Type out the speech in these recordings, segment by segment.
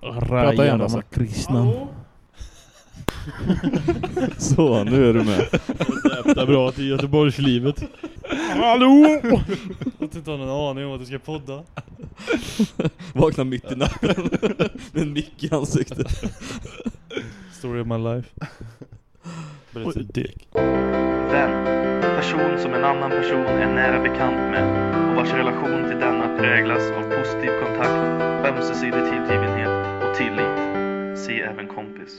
Prata igen alltså. Krishna. Så, nu är du med. Det är bra till Göteborgslivet. Hallå! Du inte har någon aning om att du ska podda. Vakna mitt i natten med en mick i ansiktet. Story of my life. Berätta dick. Vän. Person som en annan person är nära bekant med och vars relation till denna präglas av positiv kontakt, ömsesidig tillgivenhet och tillit. Se även kompis.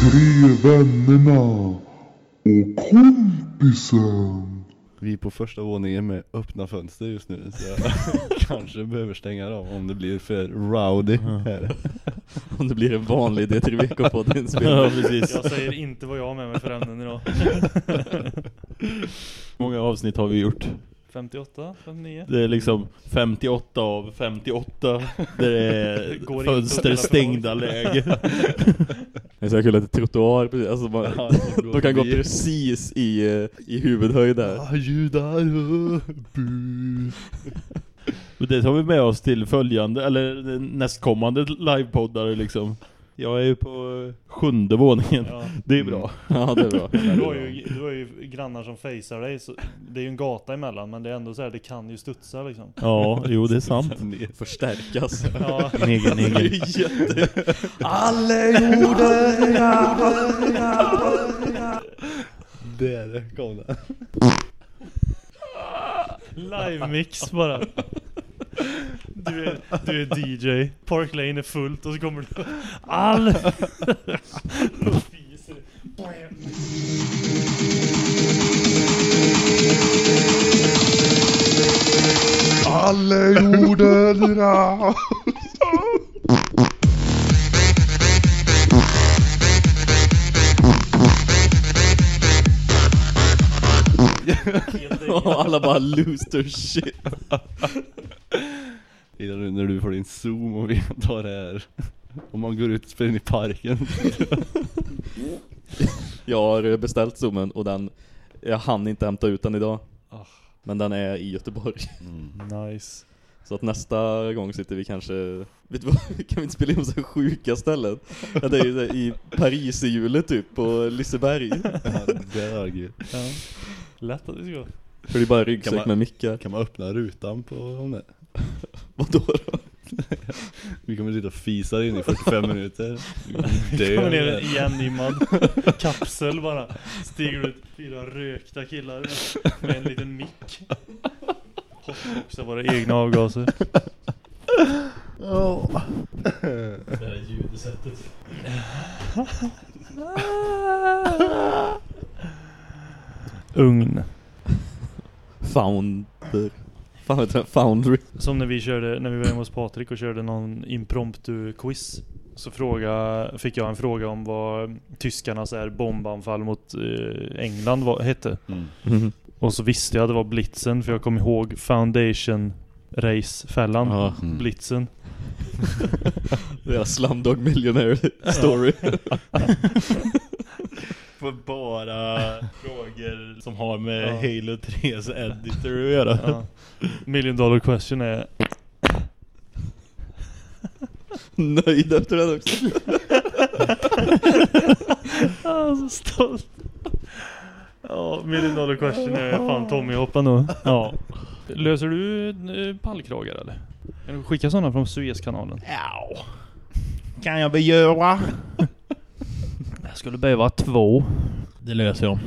Tre vännerna och kompisen. Vi är på första våningen med öppna fönster just nu så jag kanske behöver stänga av om det blir för rowdy här. Om det blir en vanlig D3VK-podd inspelning. Ja, precis. Jag säger inte vad jag har med mig för ämnen idag. många avsnitt har vi gjort? 58, 59. Det är liksom 58 av 58 där det är fönster stängda läge. Det är så kul att det är trottoar precis. Alltså man, Ja, de kan gå precis i, eh, i huvudhöjd där. Ah, judar. Och det tar vi med oss till följande, eller nästkommande livepoddare liksom. Jag är ju på eh, sjunde våningen. Ja. Det är bra. Ja, det är bra. Du har, ju, du har ju grannar som facear dig, så det är ju en gata emellan, men det är ändå så här, det kan ju studsa liksom. Ja, jo det är sant. Förstärkas. Ja, Neger, Det är neger. ju jätte... Alla gjorde Där kom den. live-mix bara. Du är, du är DJ, Park Lane är fullt och så kommer du all... Och fiser. Alla jorden det. Och alla bara lose their shit. Ida, nu när du får din zoom och vi tar det här. Om man går ut och spelar in i parken. Jag har beställt zoomen och den, jag hann inte hämta ut den idag. Ah. Men den är i Göteborg. Nice. Så att nästa gång sitter vi kanske, vet du vad, kan vi inte spela in på så sjuka ställen? Ja, det är ju i Paris i julet typ, på Liseberg. Ja, det var gud. Ja. Lätt att vi ska. För det är bara ryggsäck man- med mickar. Kan man öppna rutan på om det? Vadå då? Vi kommer sitta och fisa in i 45 minuter. Det Kommer ner igenimmad kapsel bara. Stiger ut fyra rökta killar med, en liten mick. Hotboxar våra egna avgaser. Det här ljudsättet. Ugn. Founder. Fan heter den? Foundry. Som när vi körde, när vi var hemma hos Patrik och körde någon impromptu quiz. Så fråga, fick jag en fråga om vad tyskarnas är bombanfall mot eh, England var, hette. Mm. Mhm. Och så visste jag att det var blitzen för jag kom ihåg Foundation Race-fällan. Ja. Mm. Blitzen. Deras Slumdog Millionaire story. För bara frågor som har med Ja. Halo 3s editor att göra. Ja. Million dollar question är Nöjd efter den också. ah, så stolt. Ja, million dollar question är fan Tommy hoppa nu. Ja. Löser du eh, pallkragar eller? Kan du skicka sådana från Suezkanalen? Ja. Kan jag väl göra? Skulle behöva två. Det löser jag.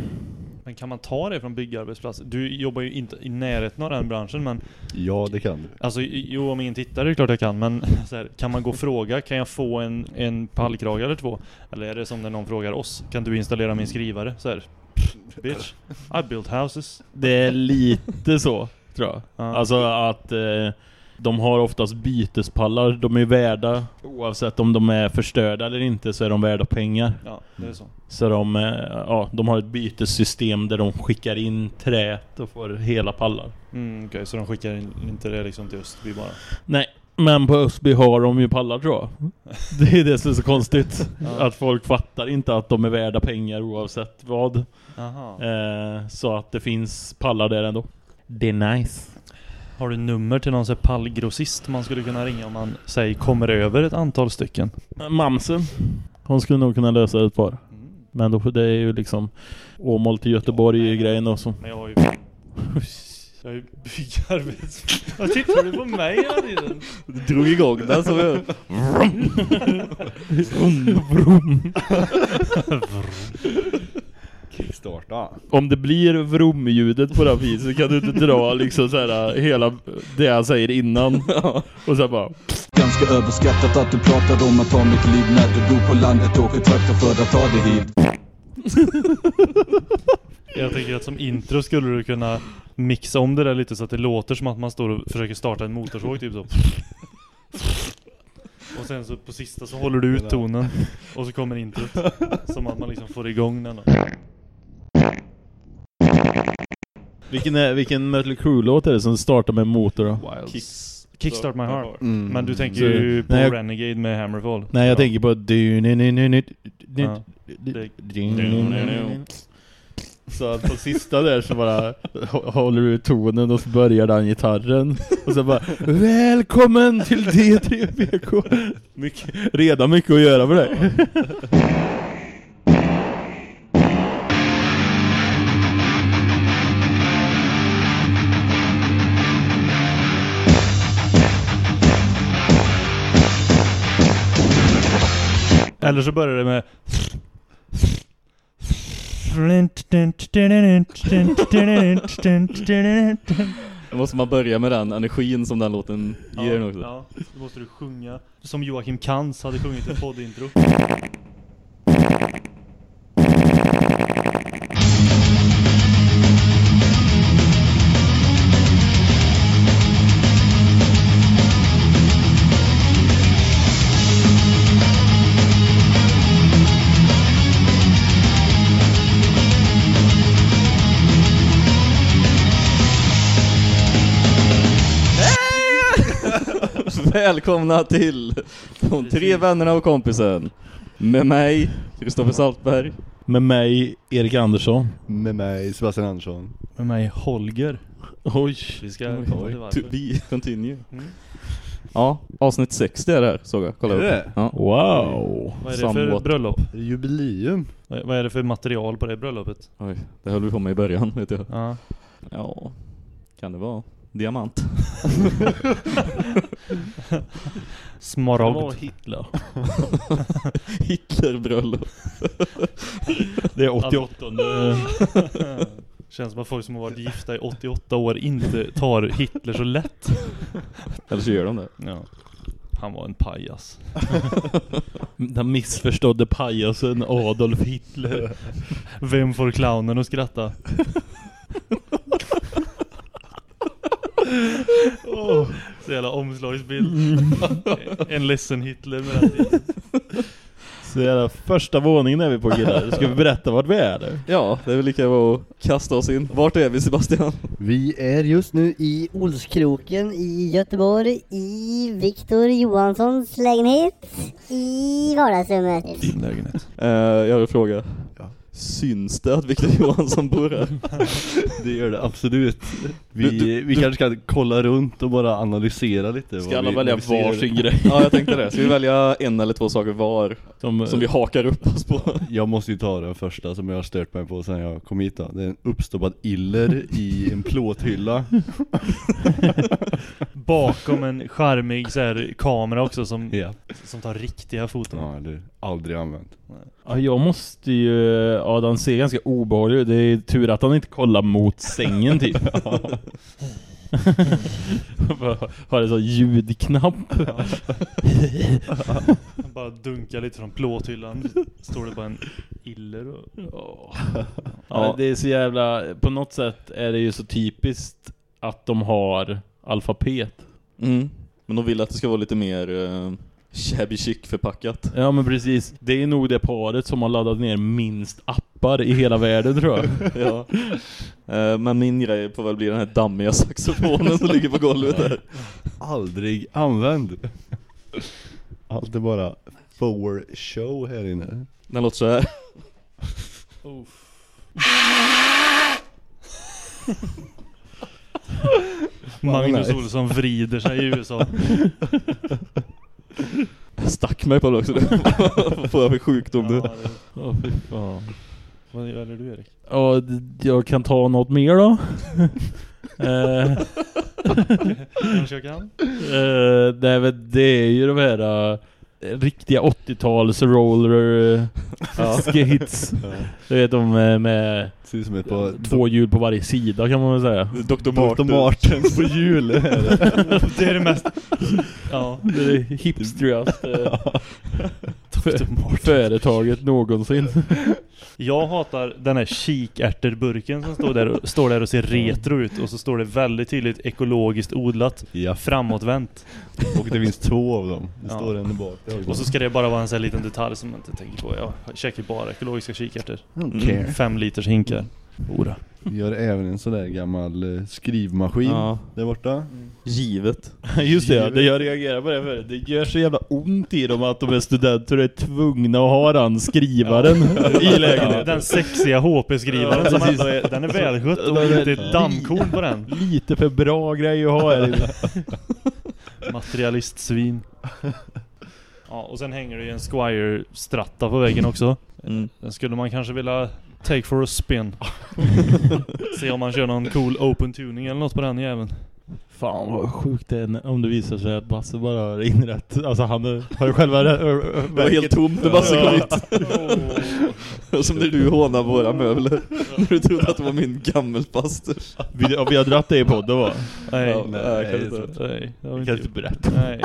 Men kan man ta det från byggarbetsplatser? Du jobbar ju inte i närheten av den branschen men Ja, det kan du. Alltså jo om ingen tittar är det klart jag kan men så här, kan man gå och fråga kan jag få en, en pallkrage eller två? Eller är det som när någon frågar oss Kan du installera min skrivare? Så här, Bitch I built houses Det är lite så, tror jag. Ja. Alltså att eh, de har oftast bytespallar. De är värda, oavsett om de är förstörda eller inte, så är de värda pengar. Ja det är så Så de, eh, ja, de har ett bytessystem där de skickar in trät och får hela pallar. mm, Okej så de skickar in, inte det liksom till Östby bara Nej, Men på Ösby har de ju pallar tror jag. Det är det som är så konstigt. Ja. Att folk fattar inte att de är värda pengar oavsett vad. Eh, så att det finns pallar där ändå. Det är nice. Har du nummer till någon sån pallgrossist man skulle kunna ringa om man säger kommer över ett antal stycken? Mamsen. Hon skulle nog kunna lösa ett par. Men då, det är ju liksom Åmål till Göteborg grejen och så. Men jag har ju... Jag ju byggarbets... Vad tittar du på mig hela tiden? Du drog igång den som jag... Kickstarta. Om det blir vrumljudet på viset så kan du inte dra liksom så här hela det han säger innan. Och sen bara Ganska överskattat att du pratar om att ta mitt liv när du bor på landet och åker traktor för att ta dig hit. Jag tänker att som intro skulle du kunna mixa om det där lite så att det låter som att man står och försöker starta en motorsåg typ så. Och sen så på sista så håller du ut tonen och så kommer introt. Som att man liksom får igång den. då. Vilken, är, vilken Mötley Crüe-låt är det som startar med motor då? Kicks. Kickstart my heart. Mm. Men du tänker ju på nej, jag- Renegade med Hammerfall. Nej jag Ja. tänker på du nu nu nu nu Ja. Så att på sista där så bara hå- håller du tonen och så börjar den gitarren och så bara Välkommen till D3BK mycket, Redan mycket att göra för dig Eller så börjar det med Då måste man börja med den energin som den låten ger en också. Ja, då måste du sjunga som Joakim Kans hade sjungit ett poddintro. Välkomna till de tre vännerna och kompisen. Med mig, Kristoffer Saltberg. Med mig, Erik Andersson Med mig, Sebastian Andersson. Med mig Holger. Oj Vi ska komma till To be continue. Mm. Ja, avsnitt 60 är det här, såg jag. Kolla Är upp. det? Ja. Wow Vad är det för Somewhat. bröllop? Jubileum. Vad vad är det för material på det bröllopet? Oj, det höll vi på med i början, vet jag. Ja. Ja, kan det vara diamant? Smaragd. Hitler Hitlerbröllop. Det är 88 Känns som att folk som har varit gifta i 88 år inte tar Hitler så lätt. Eller så gör de det. Ja. Han var en pajas. Den missförstådde pajasen Adolf Hitler Vem får clownen att skratta? Åh, så jävla omslagsbild. En ledsen Hitler med tiden. Så jävla första våningen är vi på killar Ska vi berätta vart vi är eller? Ja, det är väl lika bra att kasta oss in. Vart är vi Sebastian? Vi är just nu i Olskroken i Göteborg i Viktor Johanssons lägenhet i vardagsrummet. Din lägenhet. Eh, jag har en fråga. Syns det att Victor Johansson bor här? Det gör det absolut. Vi, Du- du- vi du- kanske kan kolla runt och bara analysera lite. Ska vad alla vi, välja varsin grej? Ja, jag tänkte det. Ska vi välja en eller två saker var Som, som vi hakar upp oss på? Jag måste ju ta den första som jag har stört mig på sen jag kom hit då. Det är en uppstoppad iller i en plåthylla. Bakom en charmig så här, kamera också som, Ja. som tar riktiga foton. Ja, det aldrig använt. Ja, jag måste ju... Ja, den ser ganska obehaglig ut. Det är tur att han inte kollar mot sängen typ. Har en sån ljudknapp. Bara dunkar lite från plåthyllan. Står det bara en iller och... Ja, det är så jävla... På något sätt är det ju så typiskt att de har alfabet. Mm. Men de vill att det ska vara lite mer eh, shabby chic förpackat. Ja men precis. Det är nog det paret som har laddat ner minst appar i hela världen tror jag. ja. Eh, Men min grej får väl bli den här dammiga saxofonen som ligger på golvet där. Aldrig använd. Allt är bara for show här inne. Den låter så här. Magnus. Olsson vrider sig i USA. Jag stack mig på det också. Vad får jag för sjukdom nu? Ja, det- Åh fy fan. Vad gör du Erik? Ja, jag kan ta något mer då. eh, Kanske jag kan? eh, nej, men det är ju de här eh, riktiga 80-tals roller uh, hits. Du vet de eh, med ett par två hjul på varje sida kan man väl säga. Dr. Dr. Martin. Martens på hjul. det. Det är det mest... Ja. Det är hipstrigaste för- företaget någonsin. Jag hatar den här kikärterburken som står där, och, står där och ser retro ut och så står det väldigt tydligt ekologiskt odlat Ja, framåtvänt. och det finns två av dem. Det Ja. står en bak. Och så ska det bara vara en sån här liten detalj som man inte tänker på. Jag käkar bara ekologiska kikärtor. Mm. Fem liters hinkar. Ora. Vi har även en sån där gammal eh, skrivmaskin Ja, där borta. givet. Just det, det jag reagerar på det för det gör så jävla ont i dem att de är studenter och är tvungna att ha den skrivaren i lägenheten. Den sexiga HP-skrivaren Ja, som ändå är, den är välskött och Den är ett dammkorn på den. Lite för bra grej att ha här. Materialistsvin. Ja, och sen hänger det ju en Squire Stratta på väggen också. Mm. Den skulle man kanske vilja take for a spin. Se om man kör någon cool open tuning eller något på den jäveln. Fan vad sjukt det är om det visar sig att Basse bara har inrätt, alltså han har ju själva Det var helt tomt när Basse kom hit. Som när du hånar våra möbler. När du trodde att det var min gammelfasters. Vi, vi har dratt det i podden va? Nej, Ja, nej, nej, kan är inte. nej, det kan inte inte berätta. Nej.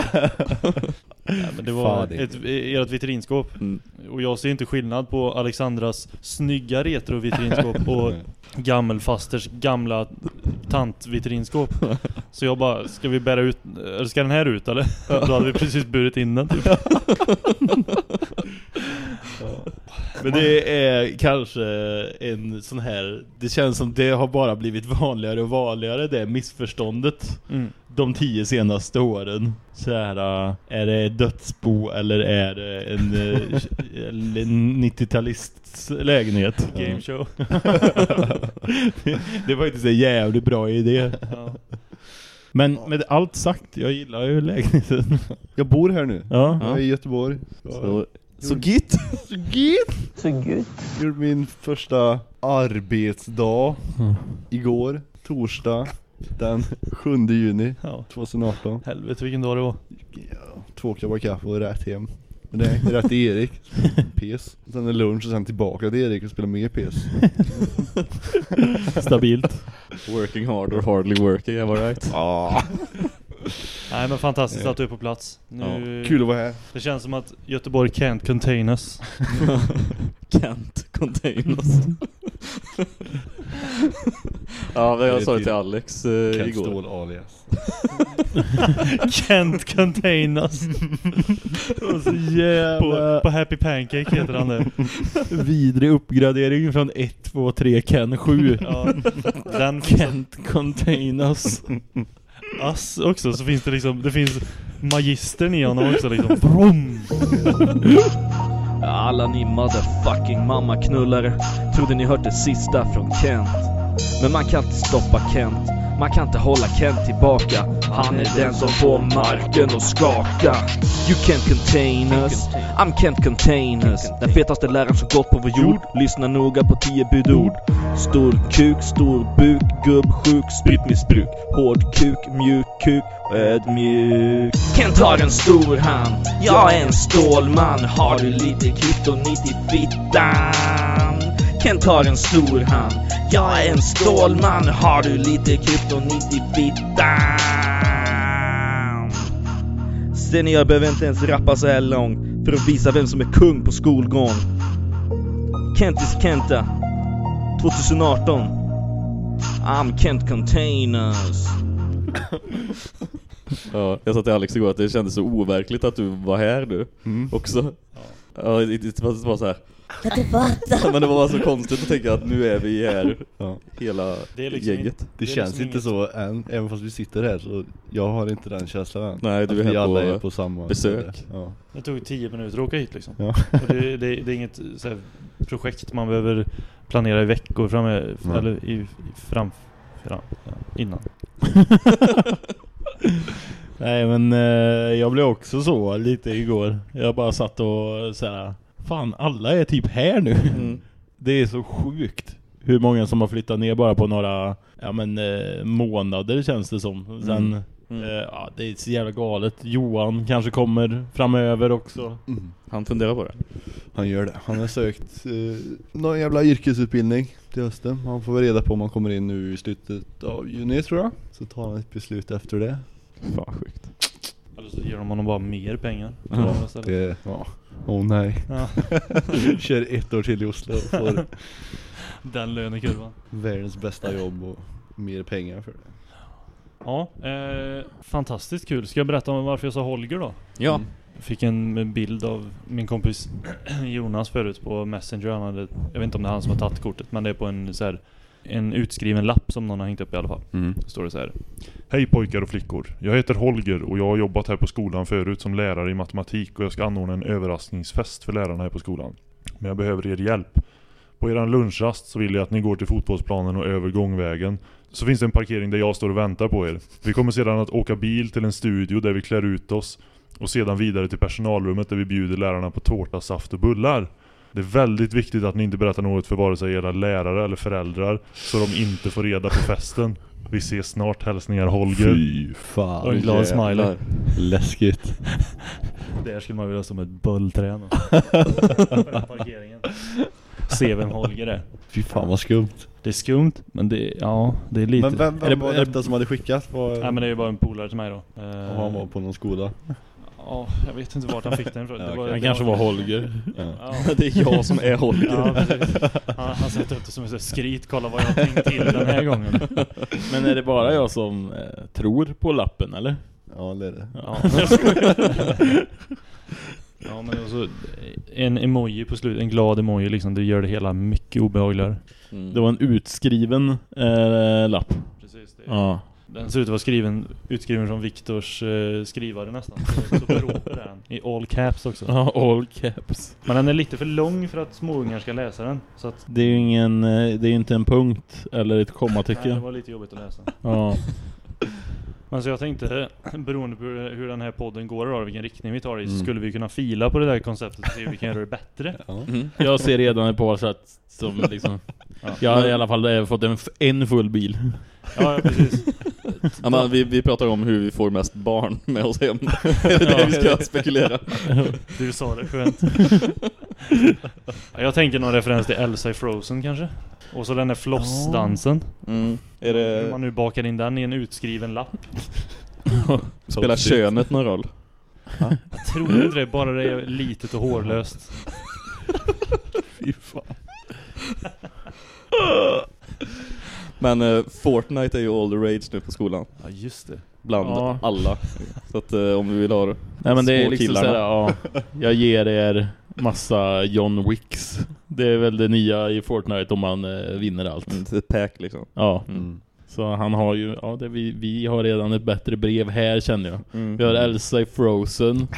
Nej men det var Fan, ett, ert vitrinskåp. Mm. Och jag ser inte skillnad på Alexandras snygga retro-vitrinskåp och gammelfasters gamla tant-vitrinskåp. Så jag bara, ska vi bära ut, eller ska den här ut eller? Då hade vi precis burit in den typ. Men det är kanske en sån här, det känns som det har bara blivit vanligare och vanligare det missförståndet. Mm. de tio senaste åren så här, äh, är det dödsbo eller är det en, äh, en 90-talists lägenhet? Game show. Det, det var faktiskt en jävligt bra idé. Ja. Men med allt sagt, jag gillar ju lägenheten. Jag bor här nu. Ja. Jag är i Göteborg. Så, så git! Så gud. Gjorde min första arbetsdag Mm. igår, torsdag, den 7 juni ja. 2018. Helvete vilken dag det var. Ja, två koppar kaffe och rätt hem. Men det är rätt till Erik, PS. Sen är lunch och sen tillbaka till Erik och spela mer PS. Stabilt. Working hard or hardly working, am I right? Ah, Nej men fantastiskt att du är på plats. Nu, kul att vara här. Det känns som att Göteborg can't contain us. Can't contain us. ja, men jag sa det till Alex eh, Kent igår. Ståhl alias. can't contain us. Så På, jävla på Happy Pancake heter han det. vidrig uppgradering från 1, 2, 3, Ken 7. Ja, den Kent contain us ass också så finns det liksom, det finns magistern i honom också liksom. Brom! Alla ni motherfucking mammaknullare Trodde ni hört det sista från Kent Men man kan inte stoppa Kent man kan inte hålla Kent tillbaka. Han är den som får marken att skaka. You can't contain us. I'm can't contain us Den fetaste läraren som gått på vår jord. Lyssna noga på tio budord. Stor kuk, stor buk, gubbsjuk, spritmissbruk. Hård kuk, mjuk kuk, ödmjuk Kent har en stor hand. Jag är en stålman. Har du lite kryptonit i fittan? Kent har en stor hand. Jag är en stålman Har du lite kryptonit i fittan? Ser ni, jag behöver inte ens rappa så här långt För att visa vem som är kung på skolgården Kentis Kenta 2018 I'm can't contain us Ja, jag sa till Alex igår att det kändes så overkligt att du var här nu Mm. också. Ja, det, det, det var så här. Kan du fatta? Men det var bara så konstigt att tänka att nu är vi här, Ja. hela Det är liksom gänget. Det, Det känns liksom inte så än, även fast vi sitter här så jag har inte den känslan än. Nej, du är vi här alla på är på samma besök. Ja. Det tog tio minuter att åka hit liksom. Ja. Och det, det, det är inget så här, projekt man behöver planera i veckor fram, Nej. eller i, i fram, fram ja, innan. Nej men eh, jag blev också så lite igår. Jag bara satt och såhär, fan alla är typ här nu. Mm. Det är så sjukt hur många som har flyttat ner bara på några ja, men, eh, månader känns det som. Sen, Mm. Eh, ja, det är så jävla galet. Johan kanske kommer framöver också. Mm. Han funderar på det. Han gör det. Han har sökt eh, någon jävla yrkesutbildning till hösten. Han får väl reda på om han kommer in nu i slutet av juni tror jag. Så tar han ett beslut efter det. Fan sjukt. Eller så ger de honom bara mer pengar. Ja, det, ja. Åh nej. Ja, Kör ett år till i Oslo och får den lönekurvan. världens bästa jobb och mer pengar för det. Ja, eh, fantastiskt kul. Ska jag berätta om varför jag sa Holger då? Ja. Mm. Jag fick en bild av min kompis Jonas förut på Messenger. Han hade, jag vet inte om det är han som har tagit kortet, men det är på en så här, en utskriven lapp som någon har hängt upp i alla fall. Mm. Står det så här. Hej pojkar och flickor. Jag heter Holger och jag har jobbat här på skolan förut som lärare i matematik och jag ska anordna en överraskningsfest för lärarna här på skolan. Men jag behöver er hjälp. På eran lunchrast så vill jag att ni går till fotbollsplanen och över gångvägen. Så finns det en parkering där jag står och väntar på er. Vi kommer sedan att åka bil till en studio där vi klär ut oss och sedan vidare till personalrummet där vi bjuder lärarna på tårta, saft och bullar. Det är väldigt viktigt att ni inte berättar något för vare sig era lärare eller föräldrar så de inte får reda på festen. Vi ses snart, hälsningar Holger. Fy fan. Och en glad smiley. Läskigt. Där skulle man vilja ha som ett den parkeringen. Se vem Holger är. Fy fan vad skumt. Det är skumt, men det, ja, det är lite... Men vem, Är vem det- var är det- detta som hade skickat? Var, Nej men det är ju bara en polare till mig då. Och han var på någon skola? Ja, jag vet inte vart han fick den ifrån. Det okej. det Han kanske var Holger. Ja. Ja. Det är jag som är Holger. Ja. Han, han sätter upp det som här skrit, kolla vad jag har tänkt till den här gången. Men är det bara jag som eh, tror på lappen eller? ja det är det. Ja. Ja men också en emoji på slutet, en glad emoji liksom, det gör det hela mycket obehagligare. Mm. Det var en utskriven eh, lapp. Precis, det. Ja. Den ser ut att vara skriven, utskriven från Viktors eh, skrivare nästan. Så, den. I all caps också. Ja, all caps. Men den är lite för lång för att småungar ska läsa den. Så att, Det är ju ingen, eh, det är inte en punkt eller ett nej, det kommatecken. var lite jobbigt att läsa. Ja. Men så jag tänkte, beroende på hur den här podden går idag, vilken riktning vi tar i, så Mm. skulle vi kunna fila på det där konceptet och se hur vi kan göra det bättre. Ja. Mm. Jag ser redan ett par sätt som liksom Ja. Jag har i alla fall eh, fått en, en full bil. Ja, precis. Ja, men vi, vi pratar om hur vi får mest barn med oss hem. Det är det vi ska spekulera. Du sa det, skönt. Ja, Jag tänker någon referens till Elsa i Frozen kanske. Och så den där flossdansen. Mm. Är Hur det, man nu bakar in den i en utskriven lapp. spelar könet någon roll? Jag tror inte det, bara det är litet och hårlöst. Fy fan. Men eh, Fortnite är ju all the rage nu på skolan. Ja, just det. Bland Ja. alla. Så att eh, om du vill ha det. Nej men det är liksom killarna. såhär, ja, jag ger er massa John Wicks. Det är väl det nya i Fortnite om man eh, vinner allt. Mm, Ett pack liksom. Ja, Mm. så han har ju, ja det, vi, vi har redan ett bättre brev här känner jag. Mm. Vi har Elsa i Frozen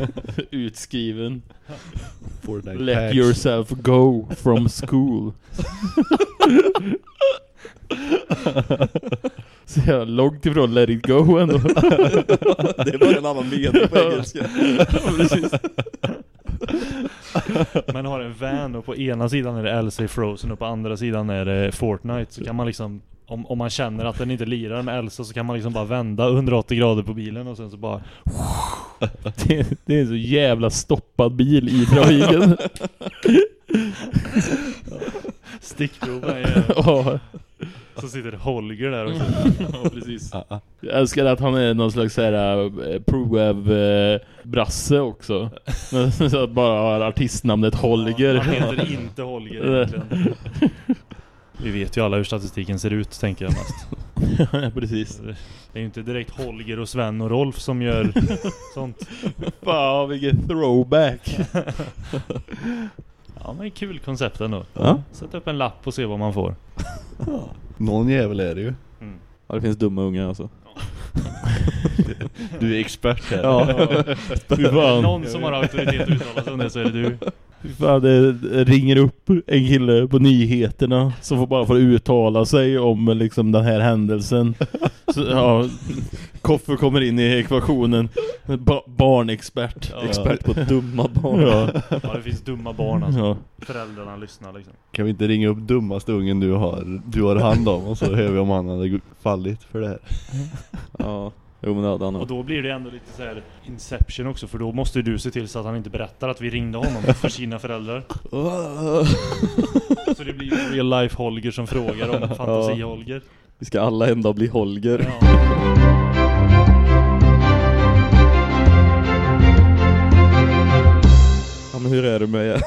Utskriven Fortnite Let packs. yourself go from school Så jag långt ifrån let it go ändå. Det är bara en annan mening på engelska. Men har en van och på ena sidan är det Elsa i Frozen och på andra sidan är det Fortnite. Så kan man liksom, om, om man känner att den inte lirar med Elsa så kan man liksom bara vända 180 grader på bilen och sen så bara det, det är en så jävla stoppad bil i trafiken. Stickprova är Så sitter Holger där också. ja, precis Ah, ah. Jag älskar att han är någon slags eh, pro-web-brasse också Så att bara har artistnamnet Holger Han heter inte Holger egentligen. Vi vet ju alla hur statistiken ser ut, tänker jag mest. ja, precis. Det är ju inte direkt Holger och Sven och Rolf som gör sånt. Fan vilken throwback. Ja, men kul koncept ändå. Ja. Sätta upp en lapp och se vad man får. Någon jävel är det ju. Ja, det finns dumma unga alltså. Du är expert här. Ja. Någon som har auktoritet att uttala sig om det så är det du. Fan, det ringer upp en kille på nyheterna som får bara får uttala sig om liksom den här händelsen. Så, ja, Koffe kommer in i ekvationen. Ba barnexpert. Expert på dumma barn. Ja. Ja, det finns dumma barn alltså. Ja. Föräldrarna lyssnar liksom. Kan vi inte ringa upp dummaste ungen du har, du har hand om och så hör vi om han hade fallit för det här. Ja, jo men det hade han Och nog. då blir det ändå lite så här Inception också för då måste du se till så att han inte berättar att vi ringde honom för sina föräldrar. Så det blir ju real life Holger som frågar om fantasi Holger. Vi ska alla dag bli Holger. Ja. Men hur är det med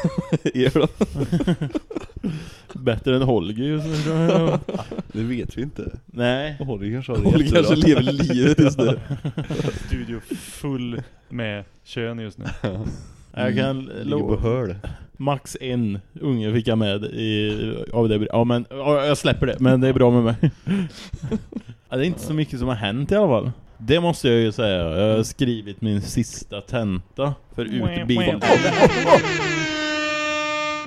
er då? Bättre än Holger just nu. Det vet vi inte. Nej. Holger kanske har det Holger kanske lever livet just nu. Studio full med kön just nu. Jag kan Ligger på höl. Max en unge fick jag med i, av det. Ja men ja, jag släpper det, men det är bra med mig. det är inte så mycket som har hänt i alla fall. Det måste jag ju säga. Jag har skrivit min sista tenta för utbildning.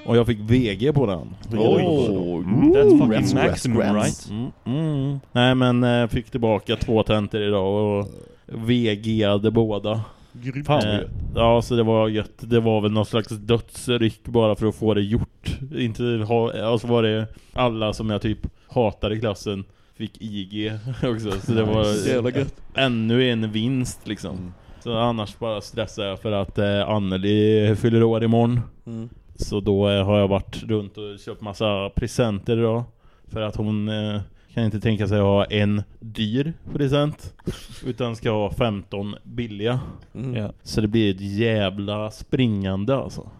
Och jag fick VG på den. Oj. That's fucking Rats, maximum rats, right? Mm, mm. Nej men eh, fick tillbaka två tentor idag och VG-ade båda. Fan Eh, ja, så det var gött. Det var väl någon slags dödsryck bara för att få det gjort. Inte ha, alltså var det alla som jag typ hatar i klassen fick IG också. Så det var Så jävla gött. ännu en vinst liksom. Så annars bara stressar jag för att eh, Anneli fyller år imorgon. Mm. Så då eh, har jag varit runt och köpt massa presenter idag. För att hon eh, kan inte tänka sig att ha en dyr present. Utan ska ha 15 billiga. Mm. Ja. Så det blir ett jävla springande alltså.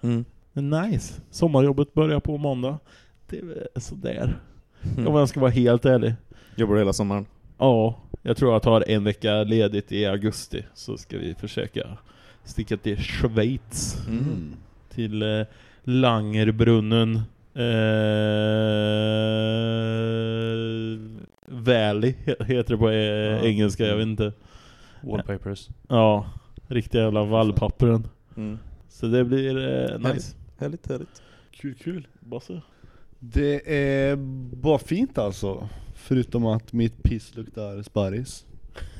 Mm. Men nice. Sommarjobbet börjar på måndag. Det är sådär. Om jag ska vara helt ärlig. Jobbar du hela sommaren? Ja, jag tror jag tar en vecka ledigt i augusti. Så ska vi försöka sticka till Schweiz. Mm. Till eh, Langerbrunnen. Eh, Valley he- heter det på eh, Ja. engelska, jag vet inte. Wallpapers. Ja, riktiga jävla vallpappren. Mm. Så det blir eh, nice. Härligt. Härligt, härligt. Kul, kul. Basse. Det är bara fint alltså. Förutom att mitt piss luktar sparris.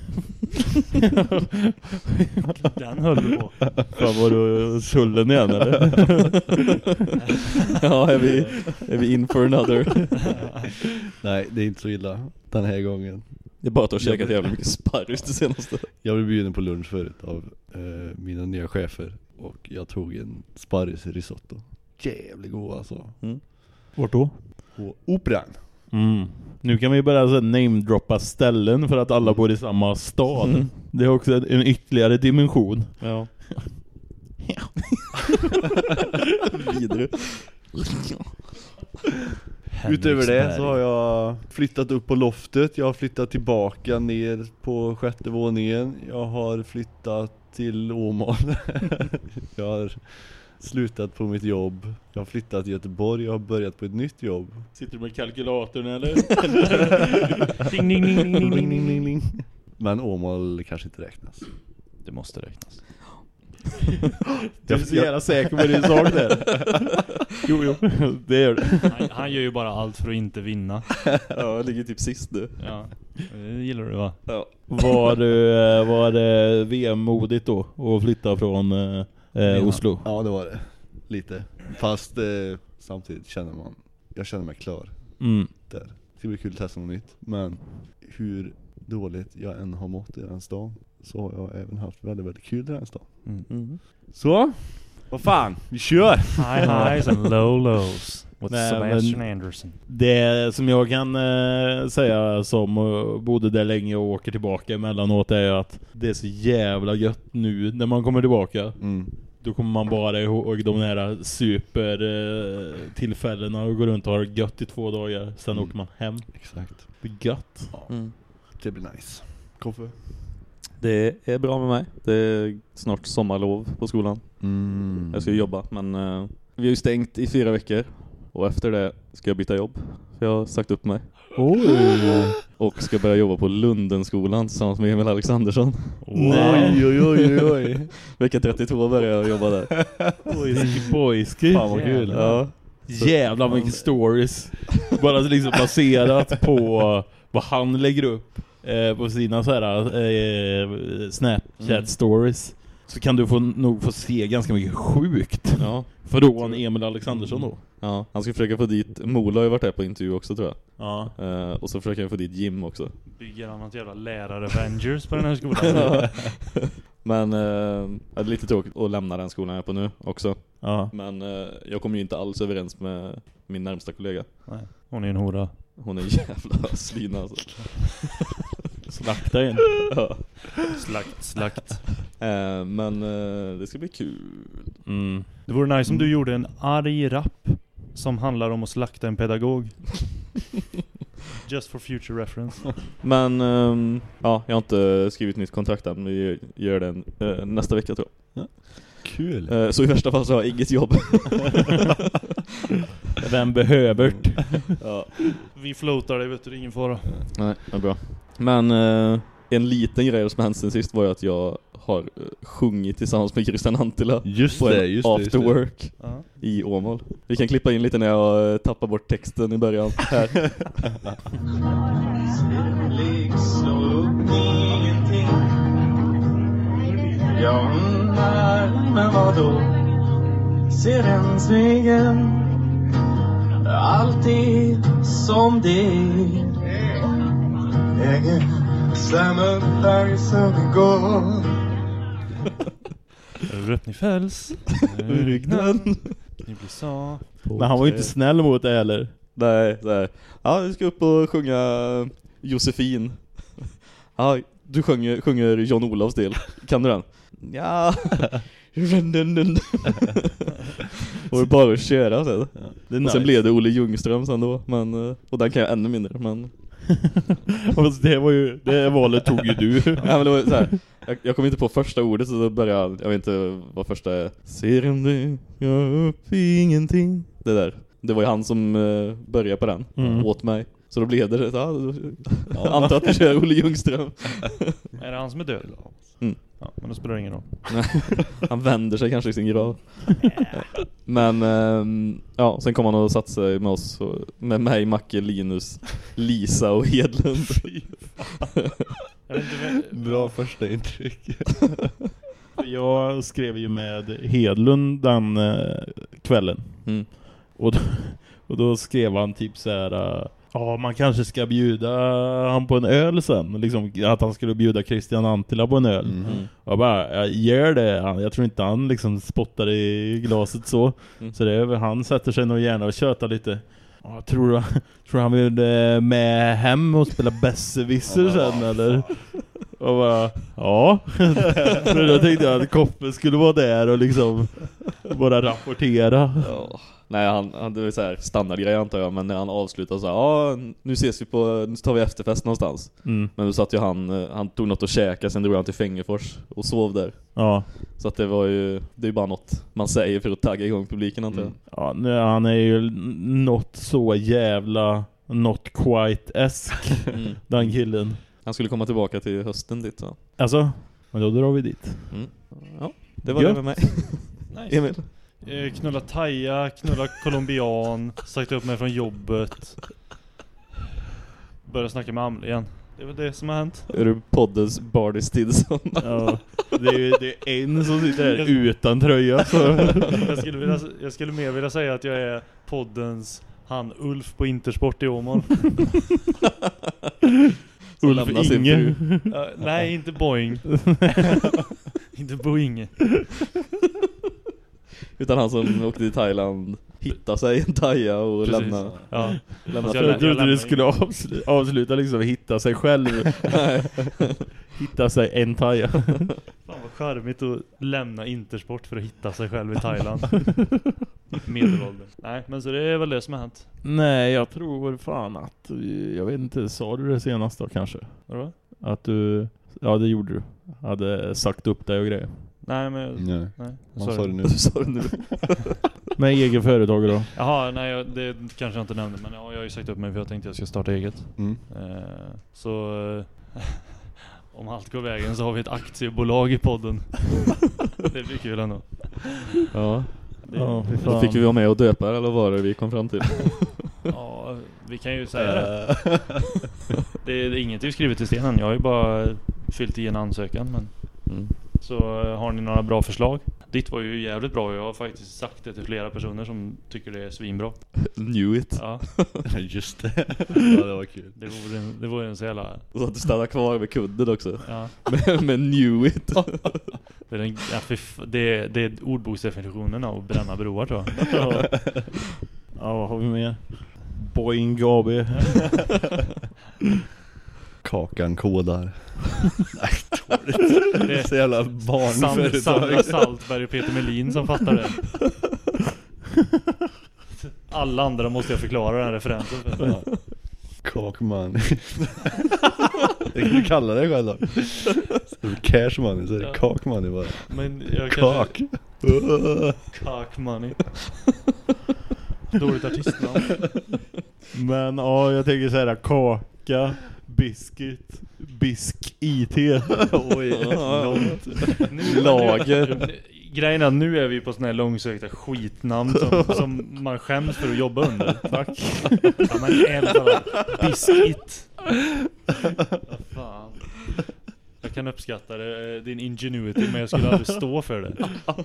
Den höll du på. Fan var du sullen igen eller? ja, är vi, är vi in for another? Nej, det är inte så illa den här gången. Det är bara att du har käkat jävligt mycket sparris det senaste. Jag blev bjuden på lunch förut av eh, mina nya chefer och jag tog en sparris risotto. Jävligt god alltså. Vart då? På Operan. Mm. Nu kan vi börja namedroppa ställen för att alla bor i samma stad. Mm. Det är också en, en ytterligare dimension. Ja. Vidare. Utöver det så har jag flyttat upp på loftet, jag har flyttat tillbaka ner på sjätte våningen, jag har flyttat till Åmål, jag har slutat på mitt jobb, jag har flyttat till Göteborg, jag har börjat på ett nytt jobb. Sitter du med kalkylatorn eller? Ding, ding, ding, ding, ding, ding, ding. Men Åmål kanske inte räknas. Det måste räknas. Du är så jävla säker på din sak där. jo, jo. Det gör det. Han, han gör ju bara allt för att inte vinna. Ja, jag ligger typ sist nu. Ja, det gillar du va? Ja. Var, du, eh, var det VM-modigt då att flytta från eh, Oslo? Ja det var det, lite. Fast eh, samtidigt känner man, jag känner mig klar Mm. där. Det ska bli kul att testa något nytt. Men hur dåligt jag än har mått i den stan så har jag även haft väldigt, väldigt kul i den stan. Mm. Så, vad fan, vi kör! High highs and low lows. With Nej, Sebastian Anderson. Det som jag kan eh, säga som uh, bodde där länge och åker tillbaka emellanåt är ju att det är så jävla gött nu när man kommer tillbaka. Mm. Då kommer man bara ihåg de här super eh, tillfällena och går runt och har gött i två dagar. Sen Mm. åker man hem. Exakt. Det är gött. Mm. Det blir nice. Koffe? Det är bra med mig. Det är snart sommarlov på skolan. Mm. Jag ska jobba, men eh, vi har ju stängt i fyra veckor. Och efter det ska jag byta jobb. För jag har sagt upp mig. Oj! Och ska börja jobba på Lundenskolan tillsammans med Emil Alexandersson. Nej, oj, oj, oj, oj. Vecka 32 börjar jag jobba där. Boyski, boyski. Fan vad kul. Ja. Jävla mycket stories. Bara liksom baserat på vad han lägger upp eh, på sina så här eh, Snapchat Mm. stories. Så kan du få, nog få se ganska mycket sjukt. Ja. Från Emil Alexandersson då. ja. Han ska försöka få dit, Mola har ju varit här på intervju också tror jag. Ja. Eh, och så försöker han få dit Jim också. Bygger han något jävla lärar-Avengers på den här skolan? Men eh, det är lite tråkigt att lämna den skolan jag är på nu också. Ja. Men eh, jag kommer ju inte alls överens med min närmsta kollega. Nej, hon är en hora. Hon är jävla slina alltså. Slakta in. ja. Slakt, slakt. eh, Men eh, det ska bli kul. Mm. Det vore nice om du gjorde en arg rap som handlar om att slakta en pedagog. Just for future reference. Men ehm, ja, jag har inte skrivit nytt kontrakt än. Vi gör den eh, nästa vecka tror jag. Kul. Eh, så i värsta fall så har jag inget jobb. Vem behöver det? ja. Vi floatar det vet du, det är ingen fara. Nej, det är bra. Men eh, en liten grej som hänt sen sist var ju att jag har eh, sjungit tillsammans med Christian Antila Just på det, en just det, just after det. work Ja. i Åmål. Vi kan klippa in lite när jag eh, tappar bort texten i början här. Jag undrar, men vadå? Ser en spegeln alltid som det Vägen samma färg som igår Röpni fälls. Ryggen. Ni blir så. Men han var ju inte snäll mot det heller. Nej, nej. Ja, vi ska upp och sjunga Josefin. Ja, du sjunger, sjunger John Olofs del. Kan du den? Ja. och det bara att köra sen. Det är Och sen nice. blev det Olle Ljungström sen då. Men, och den kan jag ännu mindre. Men, Fast det var ju, det valet tog ju du. ja, men det var så här, jag, jag kom inte på första ordet så då började jag, jag vet inte vad första är. Ser en du, jag upp ingenting. Det där. Det var ju han som uh, började på den. Mm. Åt mig. Så då blev det, ja, då, antar att vi kör Olle Ljungström. Är det han som är död? Mm. Ja, men då spelar det ingen roll. Han vänder sig kanske i sin grav. Men ehm, ja, sen kom han och satte sig med oss och, med mig, Macke, Linus, Lisa och Hedlund. Bra första intryck. Jag skrev ju med Hedlund den eh, kvällen. Mm. Och då, och då skrev han typ så här. Ja, man kanske ska bjuda han på en öl sen. Liksom, att han skulle bjuda Christian Antila på en öl. Mhm. Och jag bara, jag gör det. Jag tror inte han liksom spottar i glaset så. Mm. Så det är han sätter sig nog gärna och tjötar lite. Ja, tror, du, tror han vill eh, med hem och spela besserwisser sen eller? Och bara, ja. Så då tänkte jag att Koppe skulle vara där och liksom bara rapportera. Ja. Nej, han hade så här standardgrej antar jag, men när han avslutade så här, ja, nu ses vi på, nu tar vi efterfest någonstans. Mm. Men då satt ju han, eh, han tog något att käka, sen drog han till Fängefors och sov där. Ja. Så att det var ju, det är ju bara något man säger för att tagga igång publiken antar jag. Mm. Ja, nu, han är ju något så jävla not quite esk Mm. den killen. Han skulle komma tillbaka till hösten dit va? Alltså, men då drar vi dit. Mm. Ja, det var Gött. det med mig. Nice. Emil. Eh, Knulla Taja, knulla colombian, sagt upp mig från jobbet. Börja snacka med Amle igen. Det är väl det som har hänt. Är du poddens Barney Stinson? Ja, det är ju det är en som sitter här utan tröja så. Jag skulle, vilja, jag skulle mer vilja säga att jag är poddens han Ulf på Intersport i Åmål. Som Ulf lämnar sin Inge. fru. Ja, nej, inte Boeing. inte Boeing. Utan han som åkte till Thailand hitta sig en taja och Precis. lämna. Ja. lämna Jag jag- trodde du skulle in- avslu- avsluta liksom hitta sig själv. hitta sig en taja. Fan vad charmigt att lämna Intersport för att hitta sig själv i Thailand. Medelåldern. Nej, men så det är väl det som har hänt. Nej, jag tror fan att, jag vet inte, sa du det senast då kanske? Vadå? Att du, ja det gjorde du. Hade sagt upp dig och grejer. Nej, men... Nej. Nej, Man sorry. sa det nu. Sa det nu. Med egen företag då? Jaha, nej jag, det kanske jag inte nämnde men ja, jag har ju sagt upp mig för jag tänkte jag ska starta eget. Mm. Eh, så eh, om allt går vägen så har vi ett aktiebolag i podden. det blir kul ändå. Ja. Det, Ja, fan. fick vi vara med och döpa eller vad var det vi kom fram till? ja, vi kan ju säga det. det. är- Inget är ju skrivet i stenen. Jag har ju bara fyllt i en ansökan. Men... Mm. Så eh, har ni några bra förslag? Ditt var ju jävligt bra. Jag har faktiskt sagt det till flera personer som tycker det är svinbra. Knew it. Ja, Just det. Ja, det var kul. det vore en, det vore en så jävla... Och så att du stannar kvar vid kudden också. Ja. Men, men knew it. Det är, en, ja, det, är- det är ordboksdefinitionen av att bränna broar tror jag. Ja. ja, vad har vi mer? Boeing AB. Kakan kodar. Nej, dåligt. Det är så jävla barnföretag. Sandra Saltberg och Peter Melin som fattar det. Alla andra måste jag förklara den referensen för. Ja. Kakmoney. Det kan du kalla det själv då. Så Cash money så är det Ja. kakmoney bara. Men jag Kak. kanske... Money. Dåligt artistnamn. Men ja, jag tänker såhär kaka, biscuit, bisk IT. Oj, långt. Nu, Lager. Nu, grejen är att nu är vi på såna här långsökta skitnamn som, som man skäms för att jobba under. Tack. Ja men fall, Biscuit. Vad fan. Jag kan uppskatta det, eh, din ingenuity men jag skulle aldrig stå för det.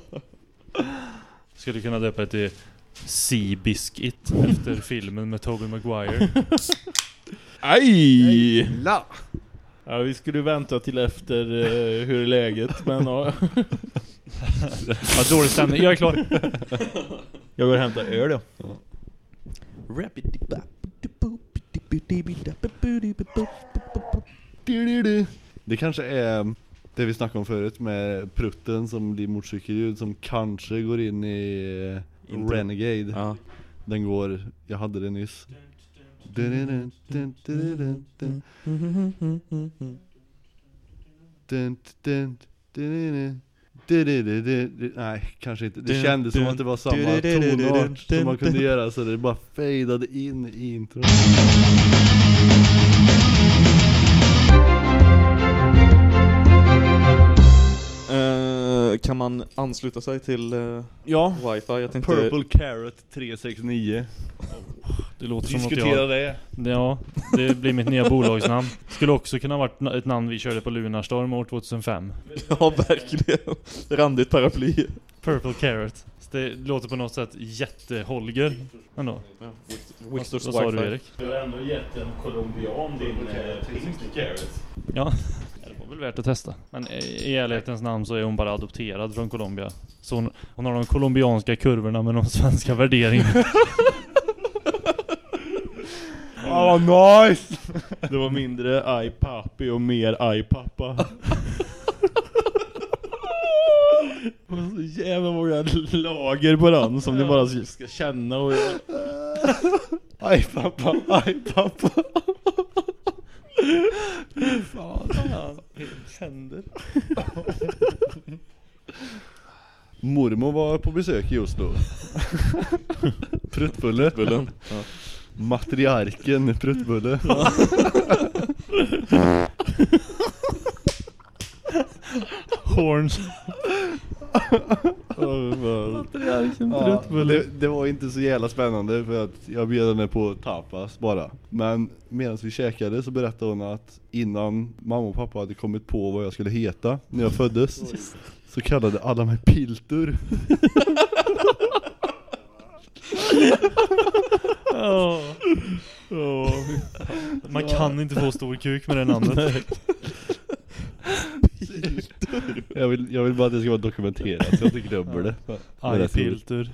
Skulle kunna döpa det till Sea Biscuit efter filmen med Tobey Maguire. Aj! La. Ja, vi skulle vänta till efter eh, hur är läget, men ja. Ja, dålig stämning. Jag är klar. Jag går och hämtar öl då. Det kanske är det vi snackade om förut med prutten som blir motorcykelljud som kanske går in i Inte. Renegade. Ja. Den går, jag hade det nyss. Nej, kanske inte. Det kändes som att det var samma tonart som man kunde göra så det bara fejdade in i intron. Kan man ansluta sig till eh, Ja. wifi? Jag tänkte... Purple Carrot 369. Det låter som något Diskutera jag... det. Ja, det blir mitt nya bolagsnamn. Skulle också kunna varit ett namn vi körde på Lunarstorm år 2005. Ja, verkligen. Randigt paraply. Purple Carrot. Det låter på något sätt jätte-Holger ändå. Wixters Vad sa du. Erik? Du har ändå gett en colombian din 360 carats. Ja, det var väl värt att testa. Men i ärlighetens namn så är hon bara adopterad från Colombia. Så hon, hon har de colombianska kurvorna med de svenska värderingarna. Ja, vad nice! Det var mindre iPapi och mer iPappa. Det var så jävla många lager på den som ni bara ska känna och... Aj pappa, aj pappa. Fan, händer. Mormor var på besök i Oslo. Pruttbulle. Bullen. Ja. Matriarken Pruttbulle. Horns. Ja, det, det var inte så jävla spännande för att jag bjöd henne på tapas bara. Men medan vi käkade så berättade hon att innan mamma och pappa hade kommit på vad jag skulle heta när jag föddes så kallade alla mig Piltur. Fy fan. Man kan inte få stor kuk med det namnet. Jag vill, jag vill bara att det ska vara dokumenterat så jag tycker det bör det. Piltur.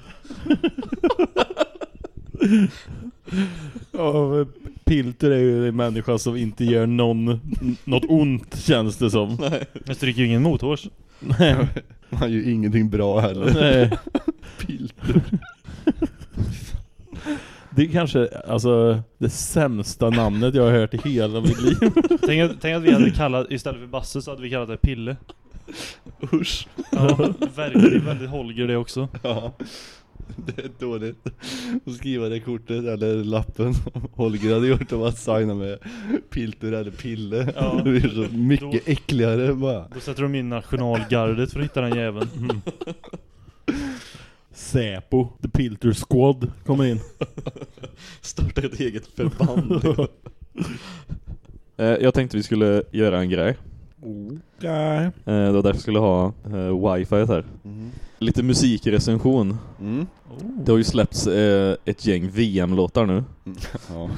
Ja, Pilter är ju en människa som inte gör någon, något ont känns det som. Nej. Jag stryker ju ingen mothårs. Nej. Han gör ju ingenting bra heller. Nej. Pilter. Det är kanske alltså det sämsta namnet jag har hört i hela mitt liv. Tänk att, tänk att vi hade kallat, istället för Basse så hade vi kallat det Pille. Usch. Ja, verkligen väldigt Holger det också. Ja. Det är dåligt att skriva det kortet eller lappen Holger hade gjort om att signa med Pilter eller Pille. Ja. Det är så mycket äckligare bara. Då sätter de in nationalgardet för att hitta den jäveln. Mm. Säpo, The Pilter Squad, kommer in. Startar ett eget förband. Eh, jag tänkte vi skulle göra en grej. Nej. Eh, Det var därför vi skulle ha eh, wifi här. Mm. Lite musikrecension. Mm. Det har ju släppts eh, ett gäng VM-låtar nu. Ja.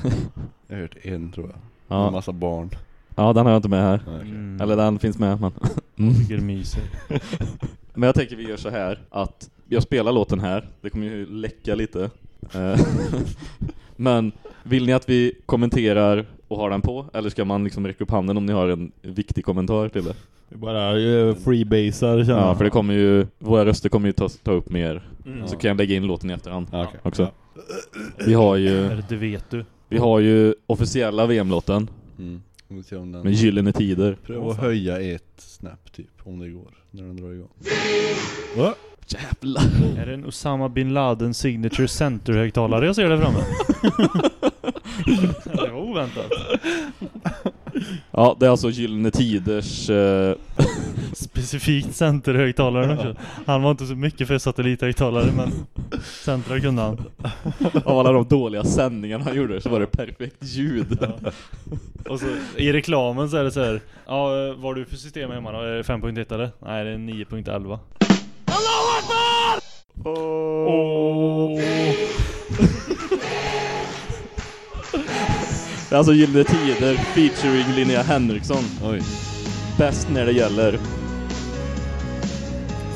Jag har hört en tror jag. Ja. En massa barn. Ja, den har jag inte med här. Mm. Eller den finns med, men... Jag tycker det myser. Men jag tänker vi gör så här att jag spelar låten här. Det kommer ju läcka lite. Eh, Men vill ni att vi kommenterar och har den på? Eller ska man liksom räcka upp handen om ni har en viktig kommentar till det? Vi bara uh, freebasar känner Ja, för det kommer ju, våra röster kommer ju ta, ta upp mer. Mm. Så kan jag lägga in låten i efterhand Ja, okej. också. Vi har ju, det vet du. vi har ju officiella VM-låten Mm. Den... med Gyllene Tider. Pröva att höja ett snap typ, om det går. När den drar igång. Jävlar! Är det en Osama Bin Laden Signature Center-högtalare jag ser där framme? det var oväntat. Ja, det är alltså Gyllene Tiders... Eh, Specifikt Center-högtalaren också. Han var inte så mycket för satellithögtalare men Centra kunde han. av alla de dåliga sändningarna han gjorde så var det perfekt ljud. Ja. Och så i reklamen så är det så här. Ja, eh, vad har du för system hemma då? Är det 5.1 eller? Nej, det är 9.11. Det är alltså Gyllene Tider featuring Linnea Henriksson. Oj. Bäst när det gäller.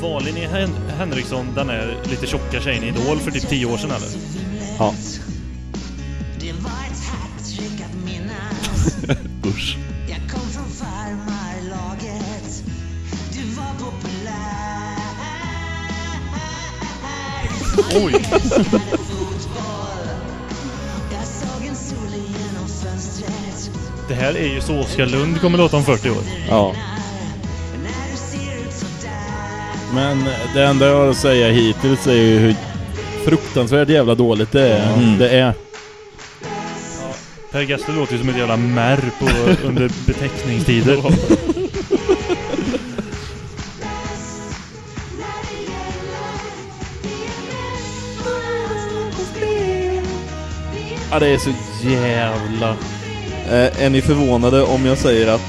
Var Linnea Hen- Henriksson den är lite tjocka tjejen i Idol för typ 10 år sedan eller? Ja. Usch. Jag kom från farmarlaget Du var populär Oj! Det här är ju så Oskar Lund kommer låta om 40 år. Ja. Men det enda jag har att säga hittills är ju hur fruktansvärt jävla dåligt det är. Mm. Det är. Per Gessle låter ju som ett jävla märr på, under beteckningstider. Ja, det är så jävla... Eh, är ni förvånade om jag säger att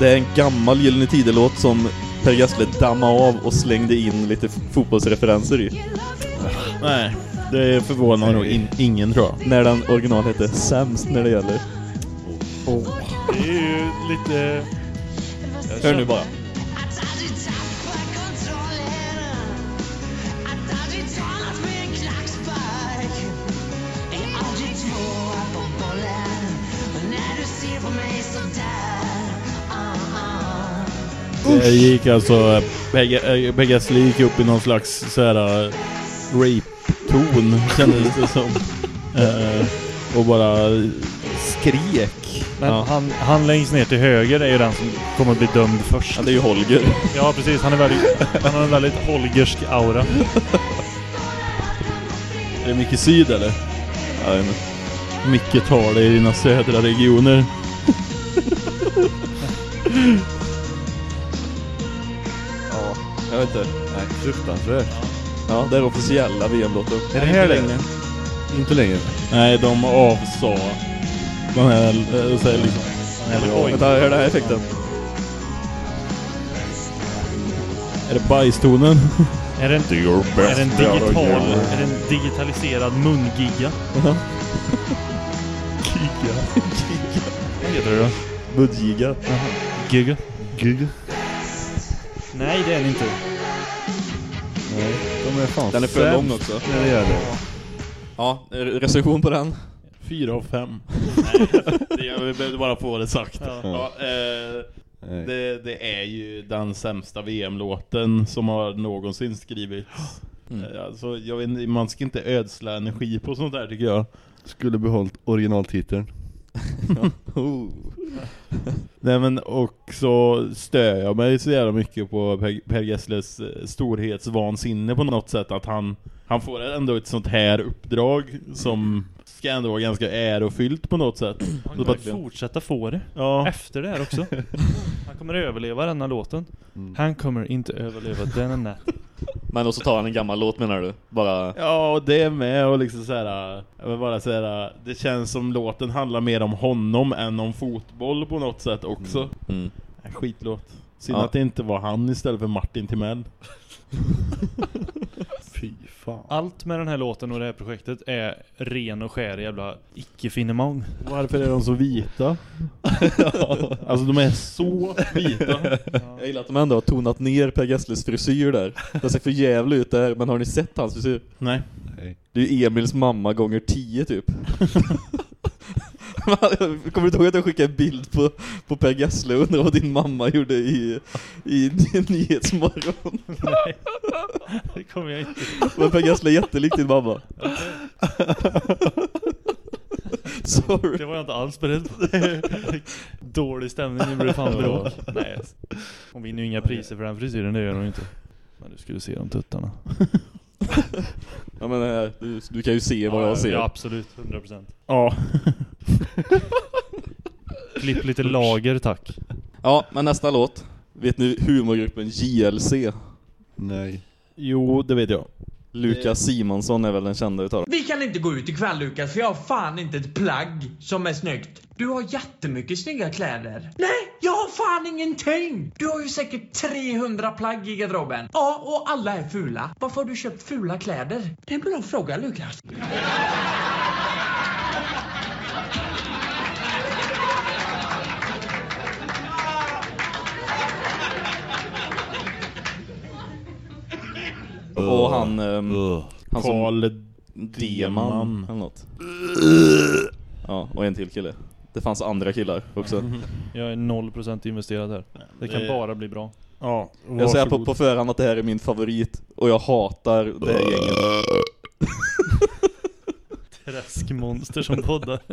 det är en gammal Gyllene Tider-låt som Per Gessle dammade av och slängde in lite fotbollsreferenser i. Nej, det förvånar nog in, ingen tror jag. När den original hette Sämst när det gäller. Det är ju lite... Hör nu bara. Det gick alltså... Per Gessle gick upp i någon slags så här rape-ton kändes det som. Eh, och bara skrek. Men Ja. han, han längst ner till höger är ju den som kommer bli dömd först. Ja, det är ju Holger. Ja, precis. Han är väldigt... Han har en väldigt holgersk aura. Är det mycket syd eller? Ja. Mycket tar det i dina södra regioner. Ja, jag vet inte. Nej, fruktansvärt. Ja, det är officiella VM-låten. Är det här det? Inte längre. Nej, de avsa den här, eh, så här liksom. Oj. Vänta, hör den här effekten. Är det bajstonen? Är det en, är det en digital... Är det en digitaliserad mungiga? Giga. Vad heter det då? Budgiga. Giga? Gud. Nej, det är den inte. Nej, de är fan Den är för lång också. När det gäller. Ja, recension på den. Fyra av fem. Nej, det, jag behövde bara få det sagt. Ja. Ja, eh, det, det är ju den sämsta VM-låten som har någonsin skrivits. Mm. Eh, Alltså, jag vet, man ska inte ödsla energi på sånt där tycker jag. Skulle behållit originaltiteln. Oh. Nej men och så stör jag mig så jävla mycket på Per, per Gessles eh, storhetsvansinne på något sätt att han han får ändå ett sånt här uppdrag som ska ändå vara ganska ärofyllt på något sätt. Han kommer bara- fortsätta få det. Ja. Efter det här också. Han kommer överleva denna låten. Mm. Han kommer inte överleva denna natt. Men också tar han en gammal låt menar du? Bara... Ja, och det är med och liksom så här, jag vill bara säga det känns som låten handlar mer om honom än om fotboll på något sätt också. Mm. En skitlåt. Synd Ja. att det inte var han istället för Martin Timell. Fy fan. Allt med den här låten och det här projektet är ren och skär jävla icke-finemang. Varför är de så vita? alltså de är så vita. Jag gillar att de ändå har tonat ner Per Gessles frisyr där. Det ser för jävligt ut där, men har ni sett hans frisyr? Nej. Nej. Det är ju Emils mamma gånger 10 typ. Kommer du ihåg att jag skickade en bild på, på Per Gessle och undrade vad din mamma gjorde i, i Nyhetsmorgon? Nej, det kommer jag inte. Men Per Gessle är jättelik din mamma. Sorry. Det var jag inte alls beredd på. Dålig stämning, nu blir det fan bråk. Nej, hon vinner ju inga priser för den frisyren, det gör hon inte. Men du skulle se de tuttarna. Ja men äh, du, du kan ju se vad jag ser. Ja, absolut. 100%. Ja. Klipp lite lager, tack. Ja, men nästa låt. Vet ni humorgruppen JLC? Nej. Jo, det vet jag. Lukas Simonsson är väl den kända utav dem. Vi kan inte gå ut ikväll Lukas för jag har fan inte ett plagg som är snyggt. Du har jättemycket snygga kläder. Nej, jag har fan ingenting! Du har ju säkert 300 plagg i garderoben. Ja, och alla är fula. Varför har du köpt fula kläder? Det är en bra fråga Lukas. Och han... ehm, han som- Karl Deman Deman. eller något. Ja, och en till kille. Det fanns andra killar också. Jag är 0% investerad här. Det kan Det- bara bli bra. Ja, Jag säger på, på förhand att det här är min favorit och jag hatar det här gänget. Träskmonster som poddar.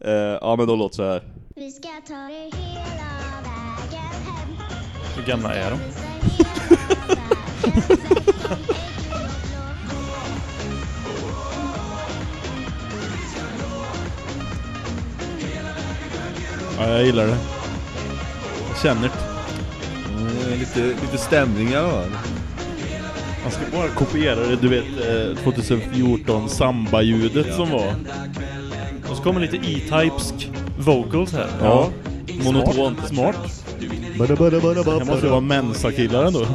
Eh, ja men då låter så här. Vi ska ta det hela vägen hem. Hur gamla är de? Ja, jag gillar det. Jag känner det. Mm, lite, lite stämningar va? Man ska bara kopiera det, du vet, eh, 2014 samba-ljudet som var. Och så kommer lite E-typsk vocals här. Ja. Monotont. Smart. Det måste vara Mensa-killar ändå.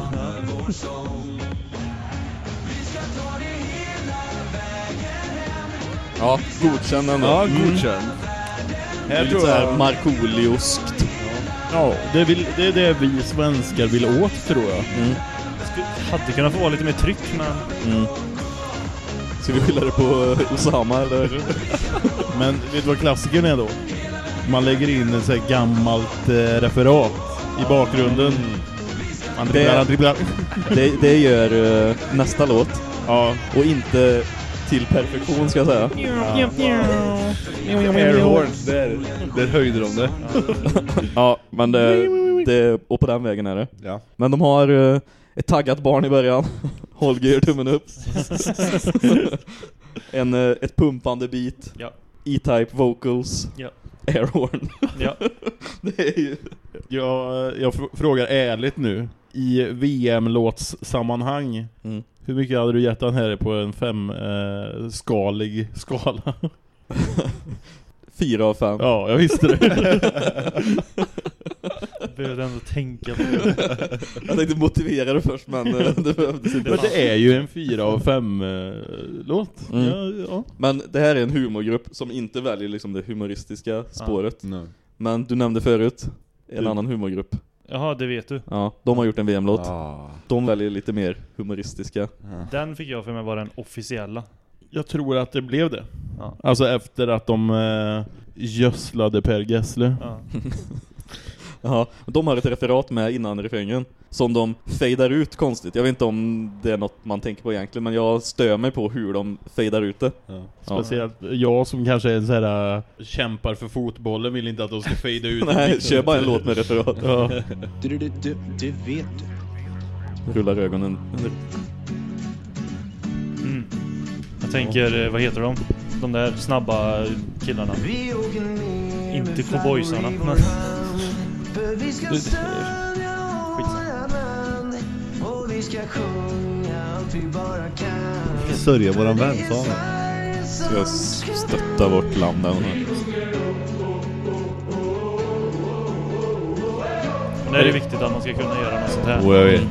Ja, godkänd ändå. Ja, godkänd. Det är lite tror såhär jag... Markoolioskt. Ja, det, vill, det är det vi svenskar vill åt tror jag. Mm. Hade kunnat få vara lite mer tryck men... Mm. Ska vi skylla det på eh, Osama eller? Men vet du vad klassikern är då? Man lägger in en sån här gammalt eh, referat i bakgrunden. Han Det- dribblar, han dribblar. Det, det gör eh, nästa låt. Ja. Och inte till perfektion ska jag säga. Airhorn, där, där höjde de det. Ja, men det, det, och på den vägen är det. Ja. Men de har eh, ett taggat barn i början. Holger tummen upp. en, eh, ett pumpande beat. Ja. E-type vocals. Ja. Airhorn. Ja. det är ju... Jag, jag fr- frågar ärligt nu. I VM-låtssammanhang. Mm. Hur mycket hade du gett den här på en femskalig eh, skala? Fyra av fem. Ja, jag visste det. Behövde ändå tänka på det. Jag tänkte motivera det först men eh, det behövdes inte. Men det är ju en fyra av fem eh, låt. Mm. Ja, ja. Men det här är en humorgrupp som inte väljer liksom det humoristiska spåret. Nej. Men du nämnde förut en Du- annan humorgrupp. Jaha, det vet du. Ja, de har gjort en VM-låt. Ah. De väljer lite mer humoristiska. Den fick jag för mig var den officiella. Jag tror att det blev det. Ja. Alltså efter att de eh, gödslade Per Gessle. Ja. Ja, de har ett referat med innan refrängen som de fejdar ut konstigt. Jag vet inte om det är något man tänker på egentligen, men jag stör mig på hur de fejdar ut det. Ja. Speciellt jag som kanske är en sån här äh, kämpar för fotbollen vill inte att de ska fejda ut. Nej, kör bara en låt med referat. Ja. Du, du, du, det vet du. Rullar ögonen. Mm. Jag tänker, eh, vad heter de? De där snabba killarna. Inte cowboysarna. För vi ska stödja land och vi ska sjunga allt vi bara kan. Sörja våran vän, sa han. Ska stötta vårt land där. Men det är viktigt att man ska kunna göra något sånt här. Oh, jag vet.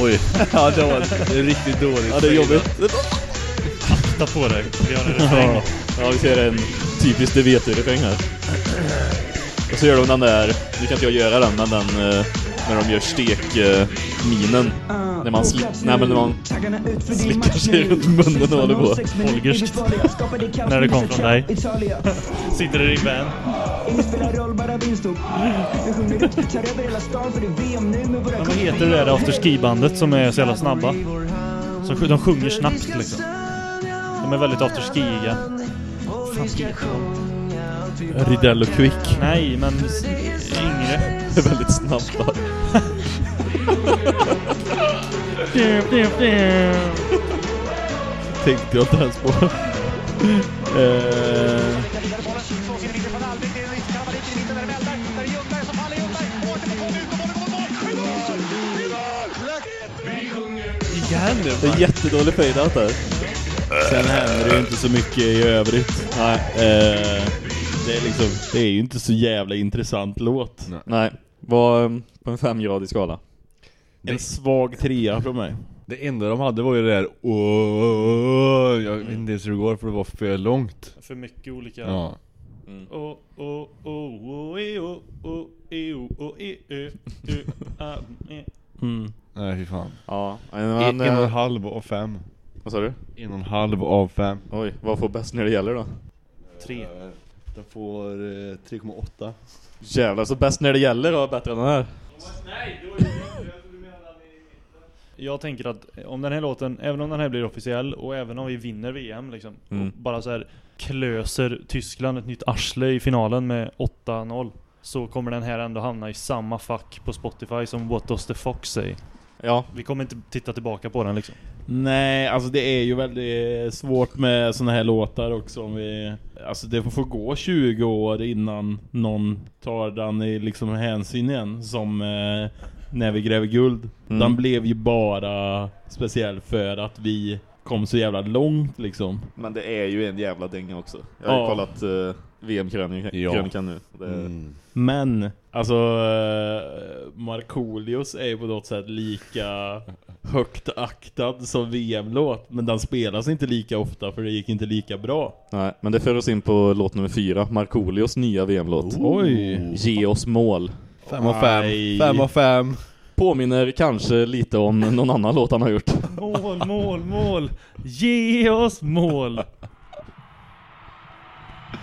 Oj, ja det var riktigt dåligt. Ja, det är jobbigt. Ta på dig. Vi har en refräng. Ja, vi ser en typisk det vet refräng här. Och så gör de den där, nu kan inte jag göra den, men den eh, när de gör stek-minen. när man, sli- nej, men när man slickar sig runt munnen och håller på. Folgerskt. När det kom från dig. Sitter i din van. Vad heter det där afterski-bandet som är så jävla snabba? Som, sj- de sjunger snabbt liksom. De är väldigt afterskiiga. Fan, de? Ridell och Quick. Nej, men yngre. Det är väldigt snabbt va? Tänkte jag inte ens på. eh, Igen nu. Det är jättedålig fade-out här. sen händer det ju inte så mycket i övrigt. Nej. Eh, det, är liksom, det är ju inte så jävla intressant låt. Nej. Var um, på en femgradig skala. En svag trea från mig. Det enda de hade var ju det där åh, Jag vet inte ens hur det går för det var för långt. För mycket olika... Ja. Oh, oh, oh, oh, e, oh, oh, e, oh, oh, e, ö, ö, a, e. Mm. Nej fy fan. Ja. En, och en eh, halv av fem. vad sa du? En och en halv av fem. Oj, vad får bäst när det gäller då? Tre. Den får eh, 3,8. Jävlar, så bäst när det gäller då, bättre än den här. Jag tänker att om den här låten, även om den här blir officiell och även om vi vinner VM liksom, Mm. och bara så här klöser Tyskland ett nytt arsle i finalen med 8-0 så kommer den här ändå hamna i samma fack på Spotify som What Does The Fox Say. Ja. Vi kommer inte titta tillbaka på den liksom. Nej, alltså det är ju väldigt svårt med såna här låtar också om vi... Alltså det får gå 20 år innan någon tar den i liksom hänsyn igen som eh, när vi gräver guld. Mm. Den blev ju bara speciell för att vi kom så jävla långt liksom. Men det är ju en jävla dänga också. Jag har Ja. kollat uh, VM-krönikan nu. Det, Mm. Men, alltså eh, Markoolios är ju på något sätt lika högt aktad som VM-låt. Men den spelas inte lika ofta för det gick inte lika bra. Nej, men det för oss in på låt nummer fyra. Markoolios nya VM-låt. Oj! Ge oss mål. Fem av fem. Aj. Fem av fem. Påminner kanske lite om någon annan låt han har gjort. Mål, mål, mål! Ge oss mål!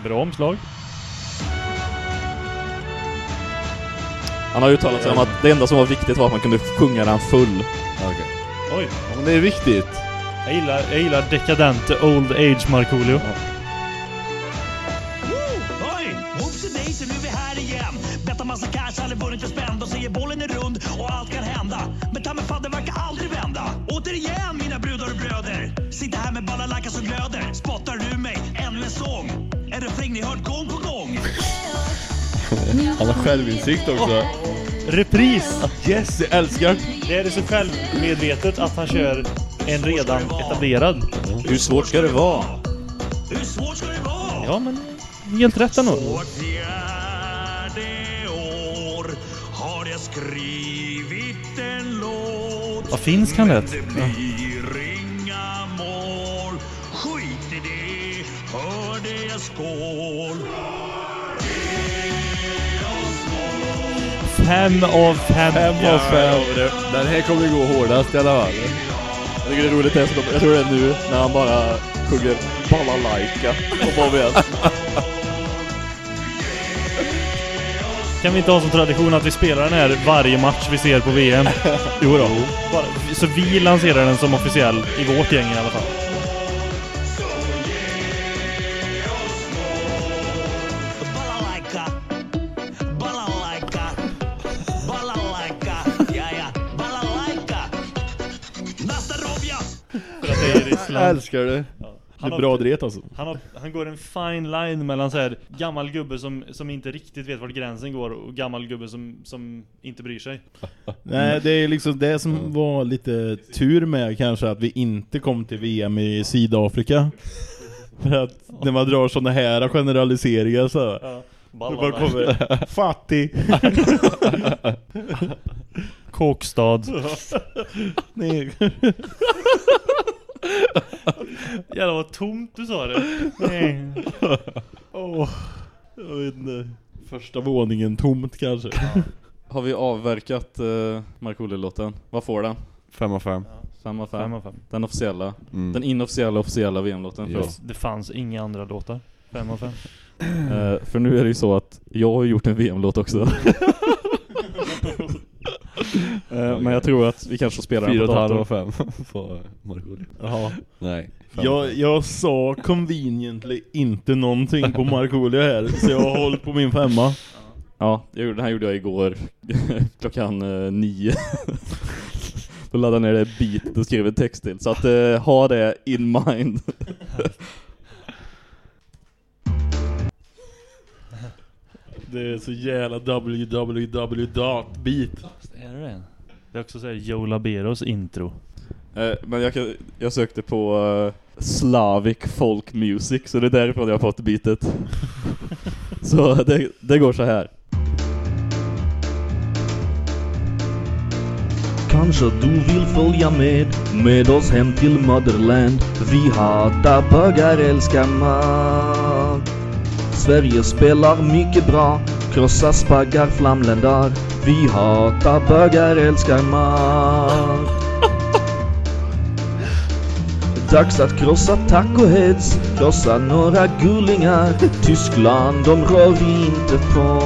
Bra omslag. Han har uttalat sig om att det enda som var viktigt var att man kunde sjunga den full. Okej. Oj, Ja, men det är viktigt. jag gillar, jag gillar dekadente old age Markoolio. Oj! Whoopsie daisy, nu är vi här igen. Bettar massa cash, aldrig vunnit en spänn. De säger bollen är rund och allt kan hända. Men ta mig fan, det verkar aldrig vända. Återigen mina brudar och bröder. Sitter här med balalaika som glöder. Spottar ur mig. Ni hört gång på gång. Han har självinsikt också. Repris! Yes, jag älskar. Det är så självmedvetet att han kör en redan etablerad. Hur svårt ska det vara? Hur svårt ska det vara? Ja, men helt rätt ändå. Fjärde år har jag skrivit en låt. Vad finsk han lät. Det blir skål. Fem av fem. Fem av fem. Den här kommer gå hårdast i alla fall. Jag tycker det är roligt det som de, jag tror det är nu när han bara sjunger balalaika och vad vet. Kan vi inte ha som tradition att vi spelar den här varje match vi ser på VM? Jo då. Bara, så vi lanserar den som officiell i vårt gäng i alla fall. Det är i Ryssland. Älskar det. Det är bra dret alltså. Han, har, han går en fine line mellan så här gammal gubbe som, som inte riktigt vet vart gränsen går och gammal gubbe som, som inte bryr sig. Nej, det är liksom det som var lite tur med kanske att vi inte kom till VM i Sydafrika. För att när man drar sådana här generaliseringar så Ja. bara kommer fattig. Kåkstad. Nej. Jävlar vad tomt du sa det. Nej. Åh, jag vet inte. Första våningen tomt kanske. Har vi avverkat uh, Markoolio-låten? Vad får den? Fem av fem. Fem av fem. Fem av fem. Den officiella. Mm. Den inofficiella officiella VM-låten för Ja. Det fanns inga andra låtar. Fem av fem. Eh, för nu är det ju så att jag har gjort en VM-låt också. Eh, men jag tror att vi kanske spelar den på och datorn. av fem på Markoolio. Jaha. Nej. Jag, jag sa conveniently inte någonting på Markoolio här Så jag har hållit på min femma Ja, jag den här gjorde jag igår klockan eh, nio. Då laddade jag ner det beat och skrev en text till. Så att eh, ha det in mind. Det är så jävla www.beat Är det det? Det är också så här Joe Laberos intro. Eh, men jag, kan- jag sökte på eh, Slavic folk music så det är därifrån jag har fått beatet. så det, det går så här. Kanske du vill följa med med oss hem till Motherland Vi hatar bögar, älskar mat Sverige spelar mycket bra. Krossar spaggar, flamländar Vi hatar bögar, älskar mat Dags att krossa tacoheads Krossa några gullingar. Tyskland, de rör vi inte på.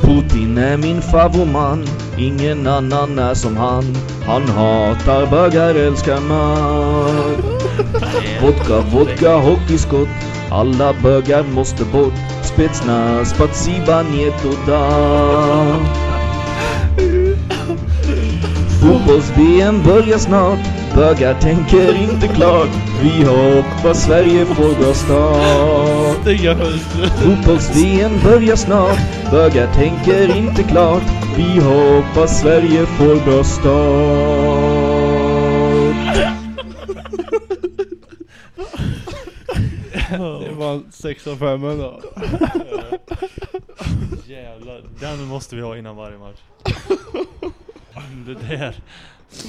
Putin är min favoritman Ingen annan är som han. Han hatar bögar, älskar mat Vodka, vodka, hockeyskott. Alla bögar måste bort. Spetsnaz, spatsiba, niet och da Fotbolls-VM börjar snart. Bögar tänker inte klart. Vi hoppas Sverige får bra start. Fotbolls-VM börjar snart. Bögar tänker inte klart. Vi hoppas Sverige får bra start Var sex av fem då. Jävlar, den måste vi ha innan varje match. Det där.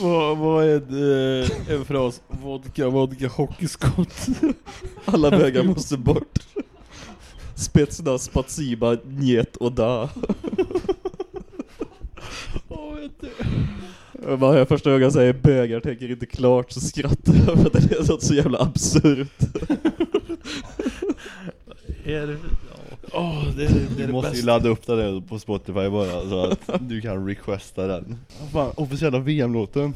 Vad, vad är det, en fras? Vodka, vodka, hockeyskott Alla bögar måste bort. Spetsnaz, spatsiba, njet och da. Jag bara, jag första gången jag säger bögar tänker inte klart så skrattar jag för att det är något så jävla absurt. Är det... Åh, det, det är Du det måste ju bästa ladda upp den där på Spotify bara så att du kan requesta den. Fan, officiella VM-låten.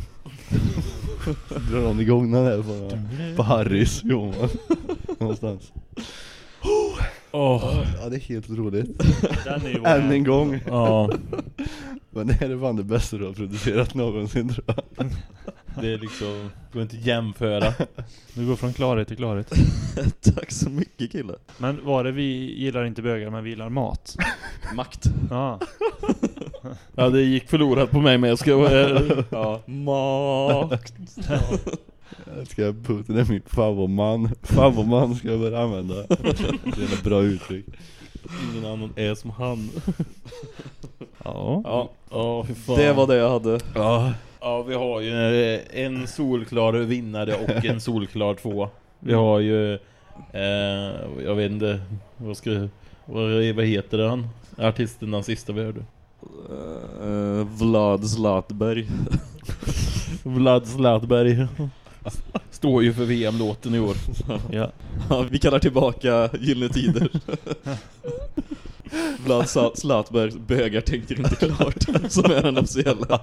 Drar någon igång den här på, på Harrys, jo man. Någonstans. Åh. Ja det är helt roligt. Den är ju Än en gång. Ja, Men det här är fan det bästa du har producerat någonsin tror jag. det är liksom, går inte att jämföra Du går från klarhet till klarhet. Tack så mycket killar. Men var det vi gillar inte bögar men vi gillar mat? Makt. Ja. Ja, det gick förlorat på mig men jag ska Ja. Makt. Jag ska Putin är min favoritman. Favoritman ska jag börja använda. Det är ett bra uttryck. Ingen annan är som han Ja. Ja, fy fan Det var det jag hade. Ja. Ja, vi har ju eh, en solklar vinnare och en solklar två. Vi har ju, eh, jag vet inte, vad ska Vad, vad heter han? Artisten den sista vi hörde. Uh, Vlad Zlatberg. Vlad Zlatberg. Står ju för VM-låten i år. Ja. ja, vi kallar tillbaka Gyllene Tider. Vlad Sa- Zlatberg bögar tänker inte klart, som är den officiella.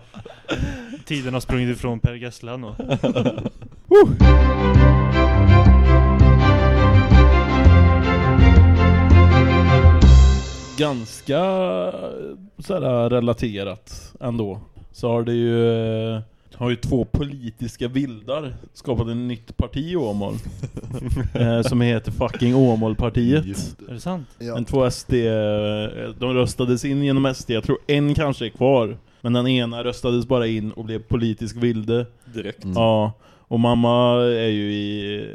Tiden har sprungit ifrån Per Gessle nu. Ganska såhär relaterat ändå. Så har det ju eh, har ju två politiska vildar skapat ett nytt parti i Åmål. eh, som heter fucking Åmålpartiet. Är det sant? Ja. En två SD, eh, de röstades in genom SD. Jag tror en kanske är kvar. Men den ena röstades bara in och blev politisk vilde. Direkt. Ja. Och mamma är ju i,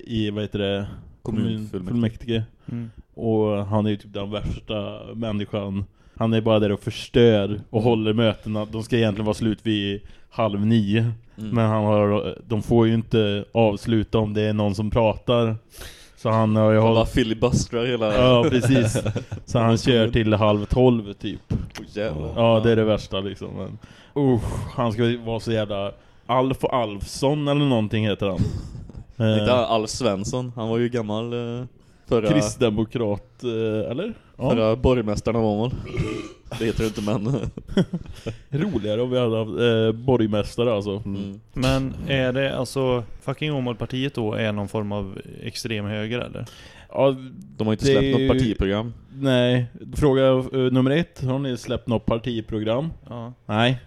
i vad heter det? Kommunfullmäktige. Kommunfullmäktige. Mm. Och han är ju typ den värsta människan. Han är bara där och förstör och håller mötena. De ska egentligen vara slut vid halv nio. Mm. Men han har, de får ju inte avsluta om det är någon som pratar. Så han har ju Han hållit... filibustrar hela... Ja, precis. Så han kör till halv tolv typ. Jävlar. Ja, det är det värsta liksom. Men, usch, han ska vara så jävla... Alf och Alfsson eller någonting heter han. Inte Eh, Alf Svensson, han var ju gammal eh, förra, Kristdemokrat, eh, eller? Ja. förra borgmästaren av Åmål. Det heter det inte men... Roligare om vi hade haft eh, borgmästare alltså. Mm. Men är det alltså fucking Åmålpartiet då är någon form av extrem höger eller? Ja, De har inte Det släppt är något partiprogram. Nej, fråga eh, nummer ett, har ni släppt något partiprogram? Ja. Nej.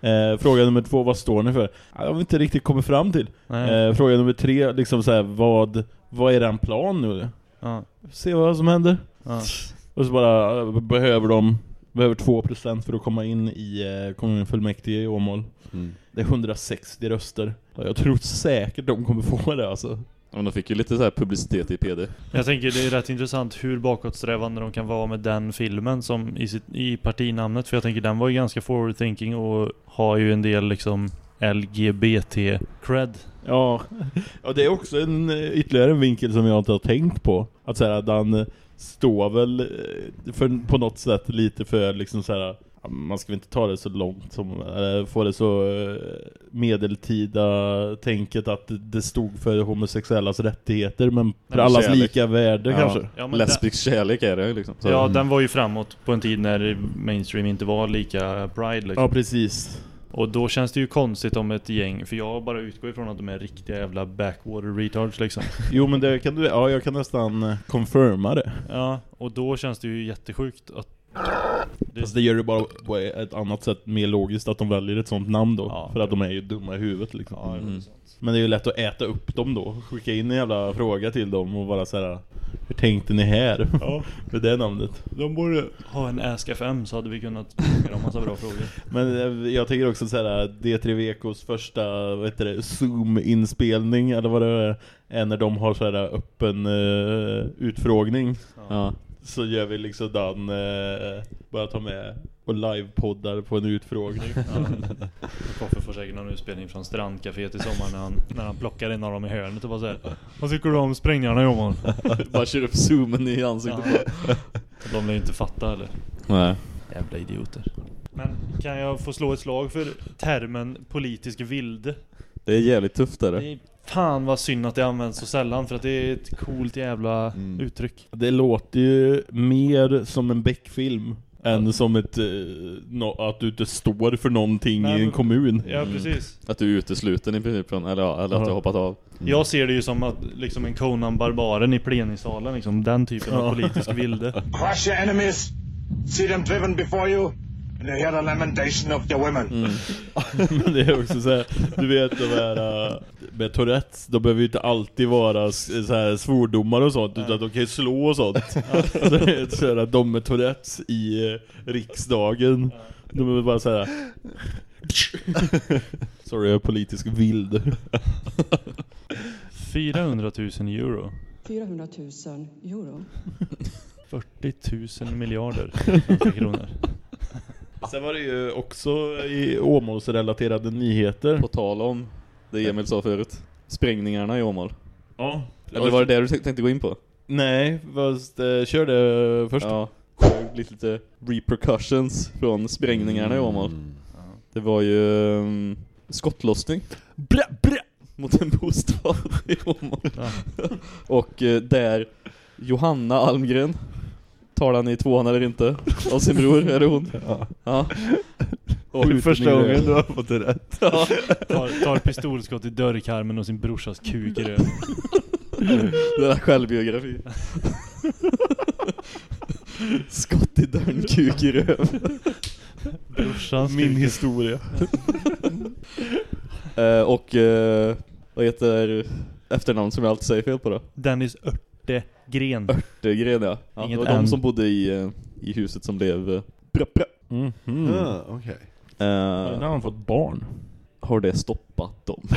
Eh, fråga nummer två, vad står ni för? Ja, Det har vi inte riktigt kommit fram till. Eh, fråga nummer tre, liksom så här, vad, vad är den plan nu? Ja. Se vad som händer. Ja. Och så bara eh, behöver de behöver 2% för att komma in i eh, kommunfullmäktige i Åmål. Mm. Det är 160 röster. Ja, Jag tror säkert de kommer få det alltså. Men de fick ju lite så här publicitet i PD. Jag tänker det är rätt intressant hur bakåtsträvande de kan vara med den filmen som i, sitt, i partinamnet. För jag tänker den var ju ganska forward thinking och har ju en del liksom LGBT-cred. Ja, ja det är också en eh, ytterligare en vinkel som jag inte har tänkt på. Att säga att han eh, står väl eh, för, på något sätt lite för liksom så här. Man ska väl inte ta det så långt som få det så eh, medeltida tänket att det stod för homosexuellas rättigheter men för Eller allas kärlek. lika värde Ja. kanske. Ja, men Lesbisk kärlek är det liksom. Så, Ja, den var ju framåt på en tid när mainstream inte var lika pride liksom. Ja, precis. Och då känns det ju konstigt om ett gäng, för jag bara utgår ifrån att de är riktiga jävla backwater retards liksom. Jo men det kan du, ja jag kan nästan eh, confirma det. Ja, och då känns det ju jättesjukt att... Det, Fast det gör det bara på ett annat sätt mer logiskt att de väljer ett sånt namn då. Ja, för att de är ju dumma i huvudet liksom. ja, Mm. Men det är ju lätt att äta upp dem då. Skicka in en jävla fråga till dem och bara säga Hur tänkte ni här? Ja. Med det namnet. de borde ha en Ask FM så hade vi kunnat fråga dem massa bra frågor. Men eh, jag tänker också såhär D3VKs första vad heter det, Zoom-inspelning eller vad det är när de har såhär öppen eh, utfrågning. Ja. Så gör vi liksom den eh, bara ta med och livepoddar på en utfrågning. Koffe får säkert någon utspelning från Strandcaféet i sommar när han, när han plockar en av dem i hörnet och bara såhär Vad tycker du om sprängningarna Johan? Bara kör upp zoomen i ansiktet Ja. De lär ju inte fatta eller? Nej. Jävla idioter. Men kan jag få slå ett slag för termen politisk vilde? Det är jävligt tufft där. Det är fan vad synd att det används så sällan för att det är ett coolt jävla uttryck. Det låter ju mer som en Beck-film än som ett eh, nå- att du inte står för någonting Nej, i en men- kommun. Ja, precis. Att du är utesluten i princip från, eller, ja, eller att du har hoppat av. Jag ser det ju som att liksom en Conan Barbaren i plenisalen liksom den typen av politisk vilde. Crush your enemies, see them driven before you, you hear the lamentation of your women. Men det är också så här, du vet de här uh, med Tourettes, de behöver ju inte alltid vara så här svordomar och sånt, utan de kan ju slå och sånt. så det är så här, de med Tourettes i uh, riksdagen, de är bara så här. Sorry, jag är politisk vild. 400 000 euro. 400 000 euro. 40 000 miljarder kronor. Sen var det ju också i Åmålsrelaterade nyheter. På tal om det Emil sa förut. Sprängningarna i Åmål. Ja. Eller var det det du tänkte gå in på? Nej, fast eh, kör det först. Ja, det blivit lite repercussions från sprängningarna i Åmål. Det var ju um, skottlossning Bra, bra. mot en bostad i Åmål. Och eh, där Johanna Almgren tar den i tvåan eller inte av sin bror, är det hon? Ja. ja. Och första gången du har fått det rätt. Ja. Tar, tar pistolskott i dörrkarmen och sin brorsas kuk i röven. Det är självbiografi. Skott i dörren, kuk i röv. Brorsans Min kuk. historia. Eh, och eh, vad heter efternamn som jag alltid säger fel på då? Dennis Örtegren. Örtegren ja. ja det var de som bodde i, eh, i huset som blev eh, bra, bra. Mhm. Ja, okej. Eh, Där har han fått barn. Har det stoppat dem?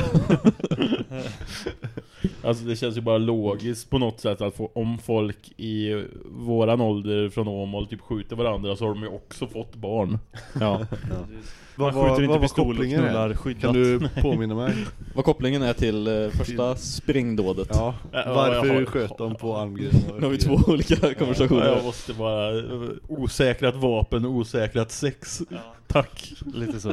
Alltså det känns ju bara logiskt på något sätt att få, om folk i våran ålder från Åmål typ skjuter varandra så har de ju också fått barn. Ja. Man Vad- skjuter inte vad var pistol och knullar skyddat. Kan du påminna mig? Vad kopplingen är till eh, första sprängdådet? Ja, Ja, varför har- sköt de på Almgren? Nu har vi två olika konversationer. Jag måste bara eh, osäkrat vapen, osäkrat sex. Tack. Lite så.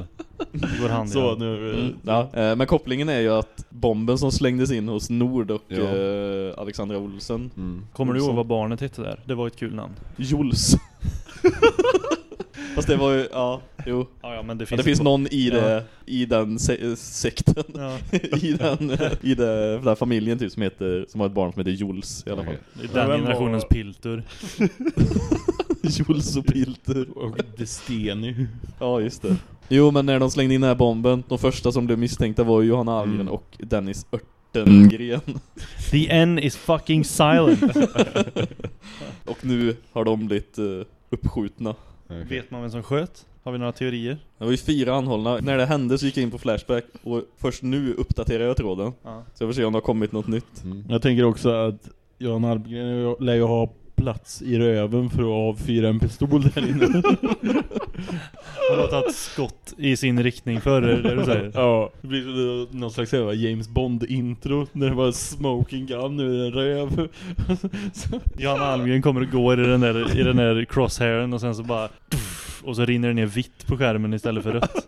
Det går hand i Så hand. nu eh, Mm, ja. eh, Men kopplingen är ju att bomben som slängdes in hos Nord och Ja. eh, Alexandra Olsen Mm. Kommer du ihåg vad barnet hette där? Det var ett kul namn. Jules Fast det var ju, ja, jo Ja, ja men det ja, finns, Det finns någon i, Ja. det, i den se sekten Ja. I den, i det, den här familjen typ som heter Som har ett barn som heter Jules i alla fall Det är den Vem generationens piltur. Jules och Pilter och Destiny. Ja just det Jo men när de slängde in den här bomben De första som blev misstänkta var Johanna Algren Mm. och Dennis Örtengren The N is fucking silent. Och nu har de blivit eh, uppskjutna Vet man vem som sköt? Har vi några teorier? Det var ju fyra anhållna. När det hände så gick jag in på Flashback och först nu uppdaterar jag tråden. Ja. Så jag får se om det har kommit något nytt. Mm. Jag tänker också att Jan Almgren lär ju ha plats i röven för att avfyra en pistol där inne. Han har tagit skott i sin riktning före, är det du säger? Ja, det blir någon slags James Bond-intro när det var smoking gun ur en röv. Johanna Almgren kommer och går i den där, i den där crosshairen och sen så bara och så rinner det ner vitt på skärmen istället för rött.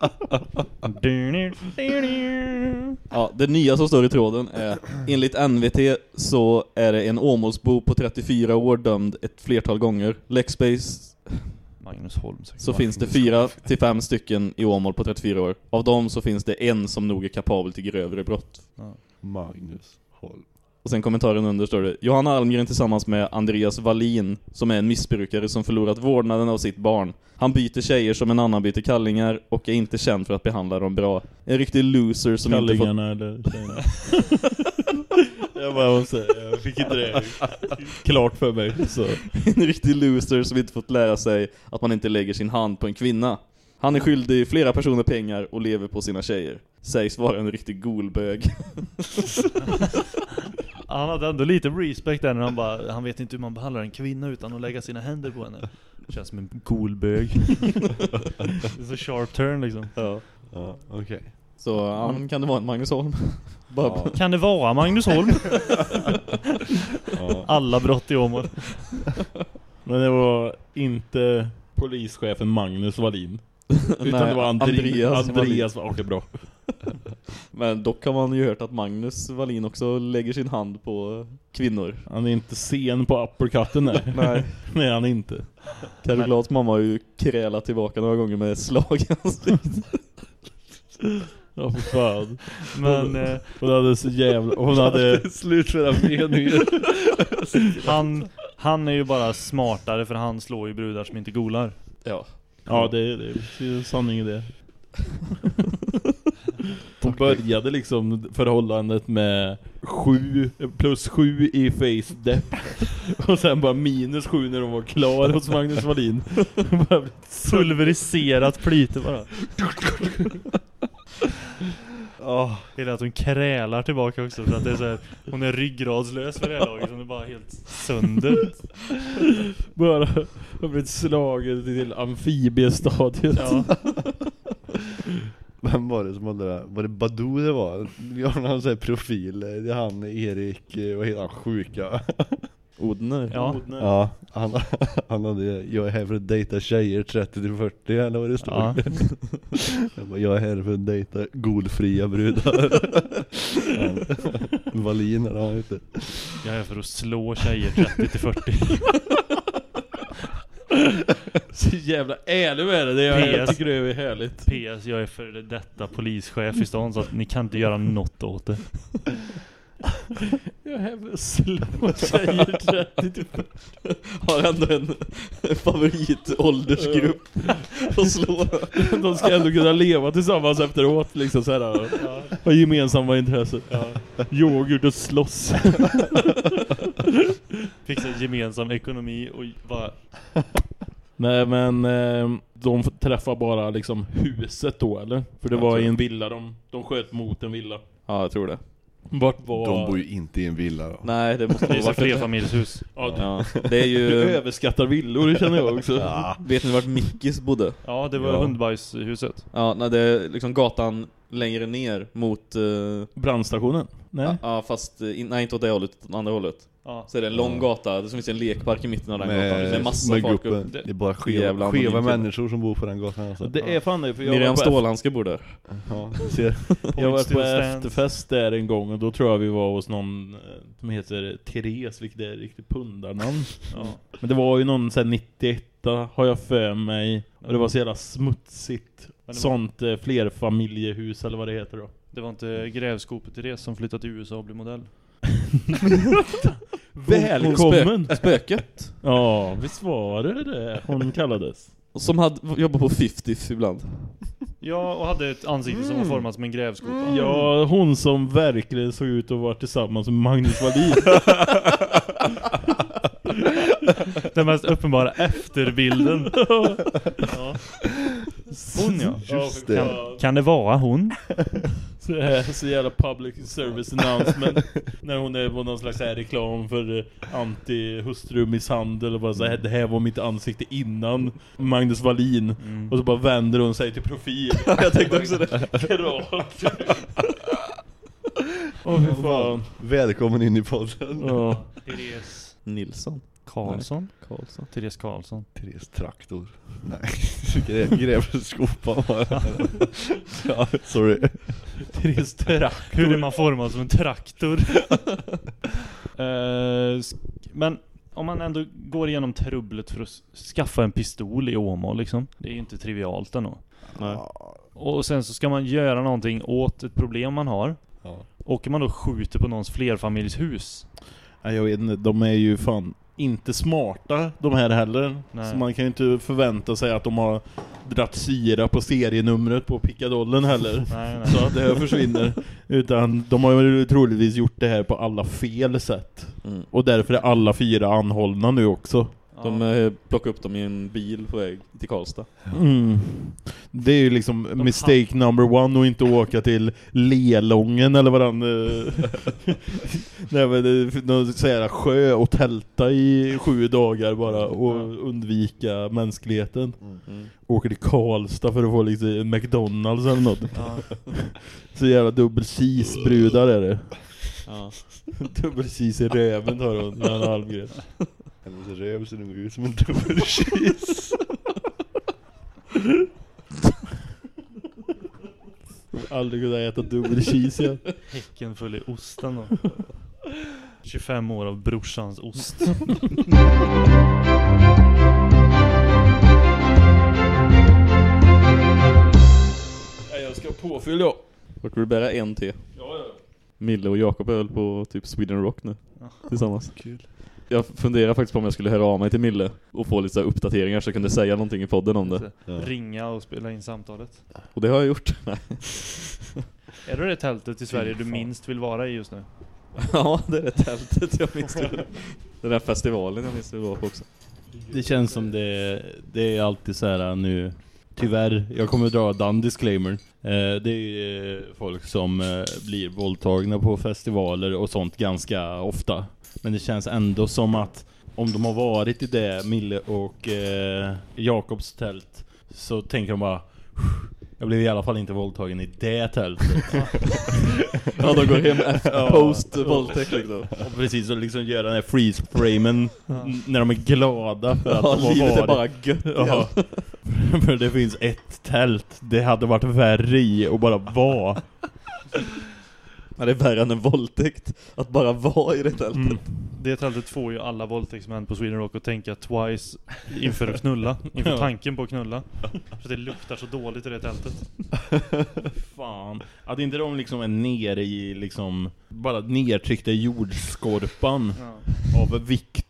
Ja, det nya som står i tråden är enligt NVT så är det en Åmålsbo på 34 år dömd ett flertal gånger. Lexbase Magnus Holm. så finns det fyra till fem stycken i Åmål på 34 år. Av dem så finns det en som nog är kapabel till grövre brott. Magnus Holm. Och sen kommentaren under står det Johanna Almgren tillsammans med Andreas Wallin som är en missbrukare som förlorat vårdnaden av sitt barn. Han byter tjejer som en annan byter kallingar och är inte känd för att behandla dem bra. En riktig loser som inte fått... Kallingarna eller jag bara måste säga, jag fick inte det klart för mig. Så. en riktig loser som inte fått lära sig att man inte lägger sin hand på en kvinna. Han är skyldig flera personer pengar och lever på sina tjejer. Sägs vara en riktig golbög. Han hade ändå lite respect där när han bara, han vet inte hur man behandlar en kvinna utan att lägga sina händer på henne. Känns som en golbög. det är så sharp turn liksom. Ja. Ja, okej. Så ja, men kan det vara en Magnus Holm? Ja. Kan det vara Magnus Holm? Ja. Alla brott i Åmål. Men det var inte polischefen Magnus Wallin. Utan Nej, det var Andri Andreas Andreas. Okej, bra. Men dock har man ju hört att Magnus Wallin också lägger sin hand på kvinnor. Han är inte sen på uppercutten där. Nej. Nej, han är inte. Carro Glads mamma har ju krälat tillbaka några gånger med slag i ansiktet. Ja, för fan. Men eh, Hon hade så jävla... Hon hade... Slut för den meningen. han, han är ju bara smartare för han slår ju brudar som inte golar. Ja. Ja, det är, det är sanning i det. Började liksom förhållandet med sju plus sju i face depth. Och sen bara minus sju när hon var klar hos Magnus Wallin. Pulveriserat flyter bara. Ja, Det är att hon krälar tillbaka också för att det är så här, hon är ryggradslös för det här laget. Hon är bara helt sönder. Bara har blivit slagen till amfibiestadiet. Ja. Vem var det som hade det? Var det Badou det var? Jag har någon sån här profil, det är han Erik, eh, vad heter han, sjuka? Odner. Ja. Ja, han, han hade Jag är här för att dejta tjejer 30-40 eller vad det stod Ja. jag, bara, jag är här för att dejta golfria brudar Ja. Wallin eller vad han hette Jag är för att slå tjejer 30 till 40. Så jävla ärlig med det, det är, jag PS. tycker det är härligt. PS, jag är för detta polischef i stan så att ni kan inte göra något åt det. Jag är här för att slå tjejer 30 till 40. Har ändå en favoritåldersgrupp att slå. De ska ändå kunna leva tillsammans efteråt liksom så här. Ha gemensamma intressen. Yoghurt och slåss. Fixa gemensam ekonomi och bara... Nej men eh, de träffar bara liksom huset då eller? För det Jag var i en villa de, de sköt mot en villa. Ja, jag tror det. Vart var... De bor ju inte i en villa då Nej, det måste Det vara flerfamiljshus. Ja, du, Ja, det är du ju... överskattar villor, det känner jag också. ja. Vet ni vart Mickis bodde? Ja, det var Ja. hundbajshuset. Ja, nej, det är liksom gatan längre ner mot... Uh, Brandstationen? Nej. ja, fast eh, in, nej, inte åt det hållet, utan andra hållet. Ja. Så är det en lång gata, det som finns en lekpark i mitten av den gatan. Det är med, massa med folk gruppen. upp. Det är bara skeva, skeva människor som bor på den gatan alltså. Det är fan det, för jag Miriam var på Stålhandske bor där. Ja, ser Jag var på efterfest där en gång och då tror jag vi var hos någon eh, som heter Therese, vilket är riktigt pundarnamn. Ja. Men det var ju någon sen 91 har jag för mig. Och det var så jävla smutsigt. Var- Sånt eh, flerfamiljehus eller vad det heter då. Det var inte grävskopet det som flyttade till USA och blev modell. Välkommen! Spö spöket. Ja, visst var det det hon kallades. Som hade jobbat på 50 ibland. Ja, och hade ett ansikte som var format som en grävskopa. Ja, hon som verkligen såg ut att vara tillsammans med Magnus Wallin. Den mest uppenbara efterbilden. ja. Hon ja. Just det. Kan, kan det vara hon? Så, så jävla public service announcement När hon är på någon slags här reklam för eh, anti-hustrumisshandel och bara så här, det här var mitt ansikte innan Magnus Wallin Mm. Och så bara vänder hon sig till profil Jag tänkte också det. Rakt Åh fy fan Välkommen in i podden Ja. Therese Nilsson. Karlsson? Karlsson. Therese Karlsson. Therese Traktor Nej, Grä- grävskopan bara Ja, sorry Therese Traktor Hur är man formad som en traktor? Sk- men om man ändå går igenom trubblet för att skaffa en pistol i Åmål liksom. Det är ju inte trivialt ändå. Nej. Och sen så ska man göra någonting åt ett problem man har. Ja. Åker man då och skjuter på någons flerfamiljshus? Ja, jag vet inte, de är ju fan inte smarta de här heller. Nej. Så man kan ju inte förvänta sig att de har dratt syra på serienumret på pickadollen heller. Nej, nej. Så att det här försvinner. Utan de har ju troligtvis gjort det här på alla fel sätt. Mm. Och därför är alla fyra anhållna nu också. De eh, plockade upp dem i en bil på väg till Karlstad. Mm. Det är ju liksom mistake number one och inte åka till Lelången eller vad den... eh, Nej men det- sjö och tälta i sju dagar bara och undvika mänskligheten. Mm. Åker till Karlstad för att få liksom McDonalds eller något. Ja. Så jävla dubbel cheese-brudar är det. Ja. dubbel cheese i röven tar hon med en halvgren. Hennes röv ser nog ut som en dubbel cheese Aldrig kunna äta dubbel cheese igen. Häcken full i osten då. 25 år av brorsans ost. Nej, jag ska påfylla då. Orkar du bära en te? Ja, ja. Mille och Jakob öl på typ Sweden Rock nu. Ja. Tillsammans. Kul. Jag funderar faktiskt på om jag skulle höra av mig till Mille och få lite så här uppdateringar så jag kunde säga någonting i podden om det. Ja. Ringa och spela in samtalet. Och det har jag gjort. Är det det tältet i Sverige du minst vill vara i just nu? ja, det är det tältet jag minns det. Den där festivalen jag minns det var på också. Det känns som det, det är alltid så här nu Tyvärr, jag kommer dra den disclaimer eh, Det är eh, folk som eh, blir våldtagna på festivaler och sånt ganska ofta Men det känns ändå som att Om de har varit i det, Mille och eh, Jakobs tält Så tänker de bara Jag blev i alla fall inte våldtagen i det tältet. Ja, de går hem efter post-våldtäkt liksom. Och precis, och liksom gör den här freeze-framen när de är glada för att Ja, de har livet är varit. bara gött Ja. För det finns ett tält. Det hade varit värre i att bara vara. Ja, det är värre än en våldtäkt. Att bara vara i det tältet. Mm. Det tältet får ju alla våldtäktsmän på Sweden Rock att tänka twice inför att knulla. Inför Ja. tanken på att knulla. För det luktar så dåligt i det tältet. Fan. Att inte de liksom är nere i liksom bara nedtryckta i jordskorpan av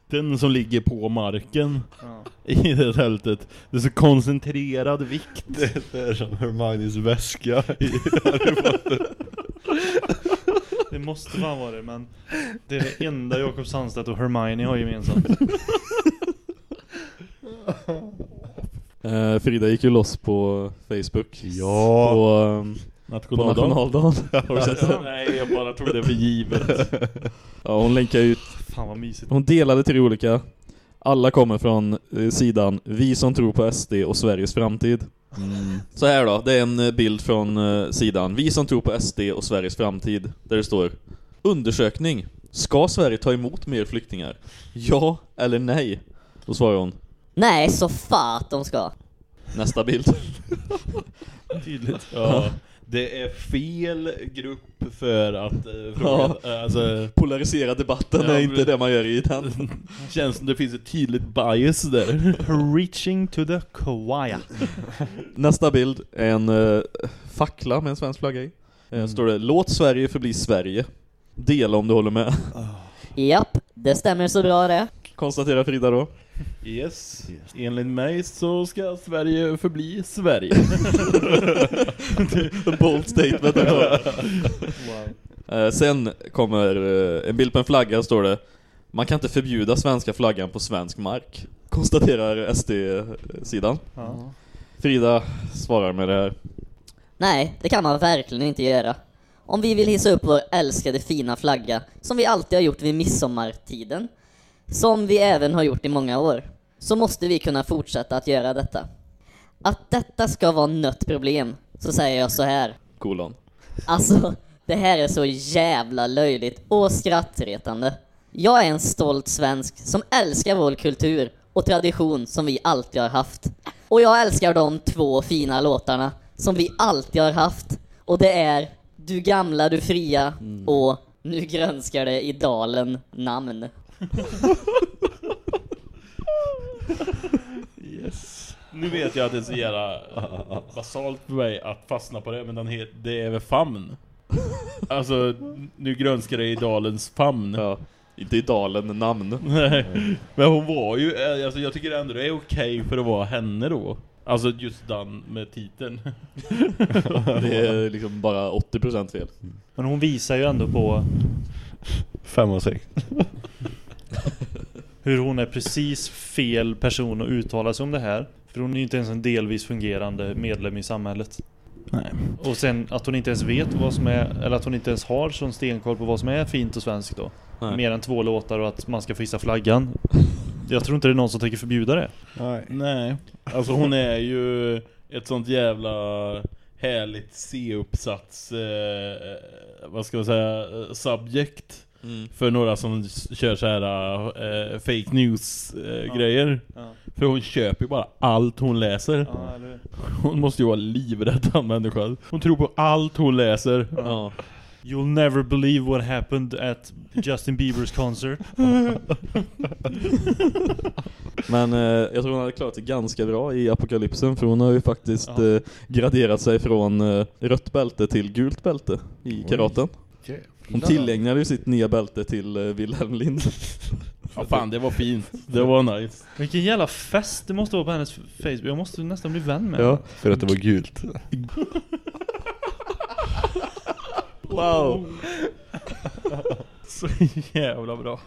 vikten som ligger på marken Ja. i det tältet. Det är så koncentrerad vikt. Det är som Hermiones väska i Harry Potter. Det måste fan vara det, men det är det enda Jakob Sandstedt och Hermione har gemensamt. Eh, Frida gick ju loss på Facebook. Ja. På, ehm, på Nationaldagen. nationaldagen. Du sett det? Nej, jag bara tog det för givet. Ja, hon länkar ut. Fan vad mysigt. Hon delade tre olika. Alla kommer från eh, sidan Vi som tror på SD och Sveriges framtid. Mm. Så här då, det är en eh, bild från eh, sidan Vi som tror på SD och Sveriges framtid. Där det står Undersökning. Ska Sverige ta emot mer flyktingar? Ja eller nej? Då svarar hon Nej, så fat de ska. Nästa bild. Tydligt. Ja. Det är fel grupp för att eh, fråga, Ja. alltså, Polarisera debatten Ja, är inte det man gör i den. känns som det finns ett tydligt bias där. Preaching to the choir. Nästa bild är en uh, fackla med en svensk flagga i. Eh, står det Låt Sverige förbli Sverige. Dela om du håller med. Japp, det stämmer så bra det. Konstaterar Frida då. Yes. Enligt mig så ska Sverige förbli Sverige. Bold statement också. Eh, sen kommer eh, en bild på en flagga står det Man kan inte förbjuda svenska flaggan på svensk mark. Konstaterar SD-sidan. Ja. Frida svarar med det här. Nej, det kan man verkligen inte göra. Om vi vill hissa upp vår älskade fina flagga, som vi alltid har gjort vid midsommartiden, som vi även har gjort i många år, så måste vi kunna fortsätta att göra detta. Att detta ska vara nött problem, så säger jag så här. Kolon. Alltså, det här är så jävla löjligt och skrattretande. Jag är en stolt svensk som älskar vår kultur och tradition som vi alltid har haft. Och jag älskar de två fina låtarna som vi alltid har haft. Och det är Du gamla, du fria och Nu grönskar det i dalen namn. Yes. Nu vet jag att det är så jävla basalt för mig att fastna på det, men den het, det är väl famn. Alltså, nu grönskar det i dalens famn. Ja, inte i dalen namn. Nej, men hon var ju, eh, alltså jag tycker ändå det är okej för att vara henne då. Alltså just den med titeln. Det är liksom bara 80% fel. Men hon visar ju ändå på Fem och sex. Hur hon är precis fel person att uttala sig om det här. För hon är ju inte ens en delvis fungerande medlem i samhället. Nej. Och sen att hon inte ens vet vad som är, eller att hon inte ens har sån stenkoll på vad som är fint och svenskt då. Nej. Mer än två låtar och att man ska få hissa flaggan. Jag tror inte det är någon som tänker förbjuda det. Nej. Nej, alltså hon är ju ett sånt jävla härligt C-uppsats, eh, vad ska man säga, eh, subject. Mm. För några som kör så här eh, fake news eh, grejer. Ja. För hon köper ju bara allt hon läser. Ja? Hon måste ju vara livrädd den människan. Hon tror på allt hon läser. Ja. You'll never believe what happened at Justin Biebers concert. Men eh, jag tror hon hade klarat sig ganska bra i apokalypsen för hon har ju faktiskt Ja. eh, graderat sig från eh, rött bälte till gult bälte i karaten. Hon tillägnade ju sitt nya bälte till eh, Wilhelm Lind. Ja fan, det var fint. Det var nice. Vilken jävla fest det måste vara på hennes Facebook. Jag måste nästan bli vän med Ja, för att det var gult. Wow! Så jävla bra.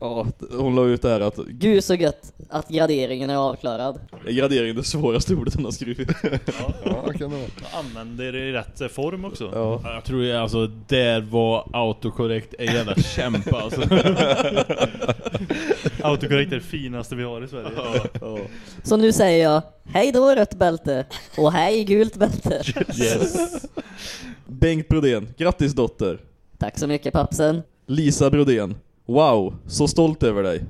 Ja, hon la ut det här att Gud så gött att graderingen är avklarad. är det svåraste ordet hon har skrivit. Ja, kan det vara. Använder det i rätt eh, form också. Ja. Jag tror jag, alltså, där var autokorrekt en jävla kämpa alltså. Autokorrekt är det finaste vi har i Sverige. Så nu säger jag, hej då rött bälte, och hej gult bälte. Yes. Bengt Brodén, grattis dotter. Tack så mycket pappsen. Lisa Brodén, wow, så stolt över dig.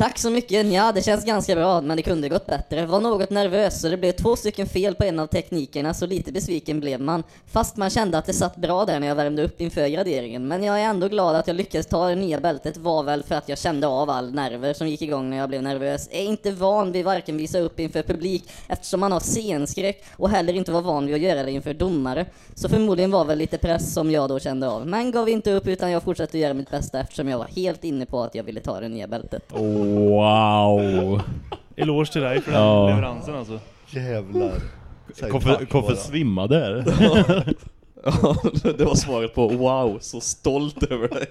Tack så mycket. Ja, det känns ganska bra, men det kunde gått bättre. Var något nervös så det blev två stycken fel på en av teknikerna, så lite besviken blev man. Fast man kände att det satt bra där när jag värmde upp inför graderingen. Men jag är ändå glad att jag lyckades ta det nya bältet var väl för att jag kände av all nerver som gick igång när jag blev nervös. Är inte van vid varken visa upp inför publik eftersom man har scenskräck och heller inte var van vid att göra det inför domare. Så förmodligen var väl lite press som jag då kände av. Men gav inte upp utan jag fortsatte göra mitt bästa eftersom jag var helt inne på att jag ville ta det nya bältet. Wow. Eloge till dig för den Ja. leveransen alltså. Jävlar. Säg Koffe, tack Koffe bara. svimmade här. Ja, det var svaret på wow, så stolt över dig.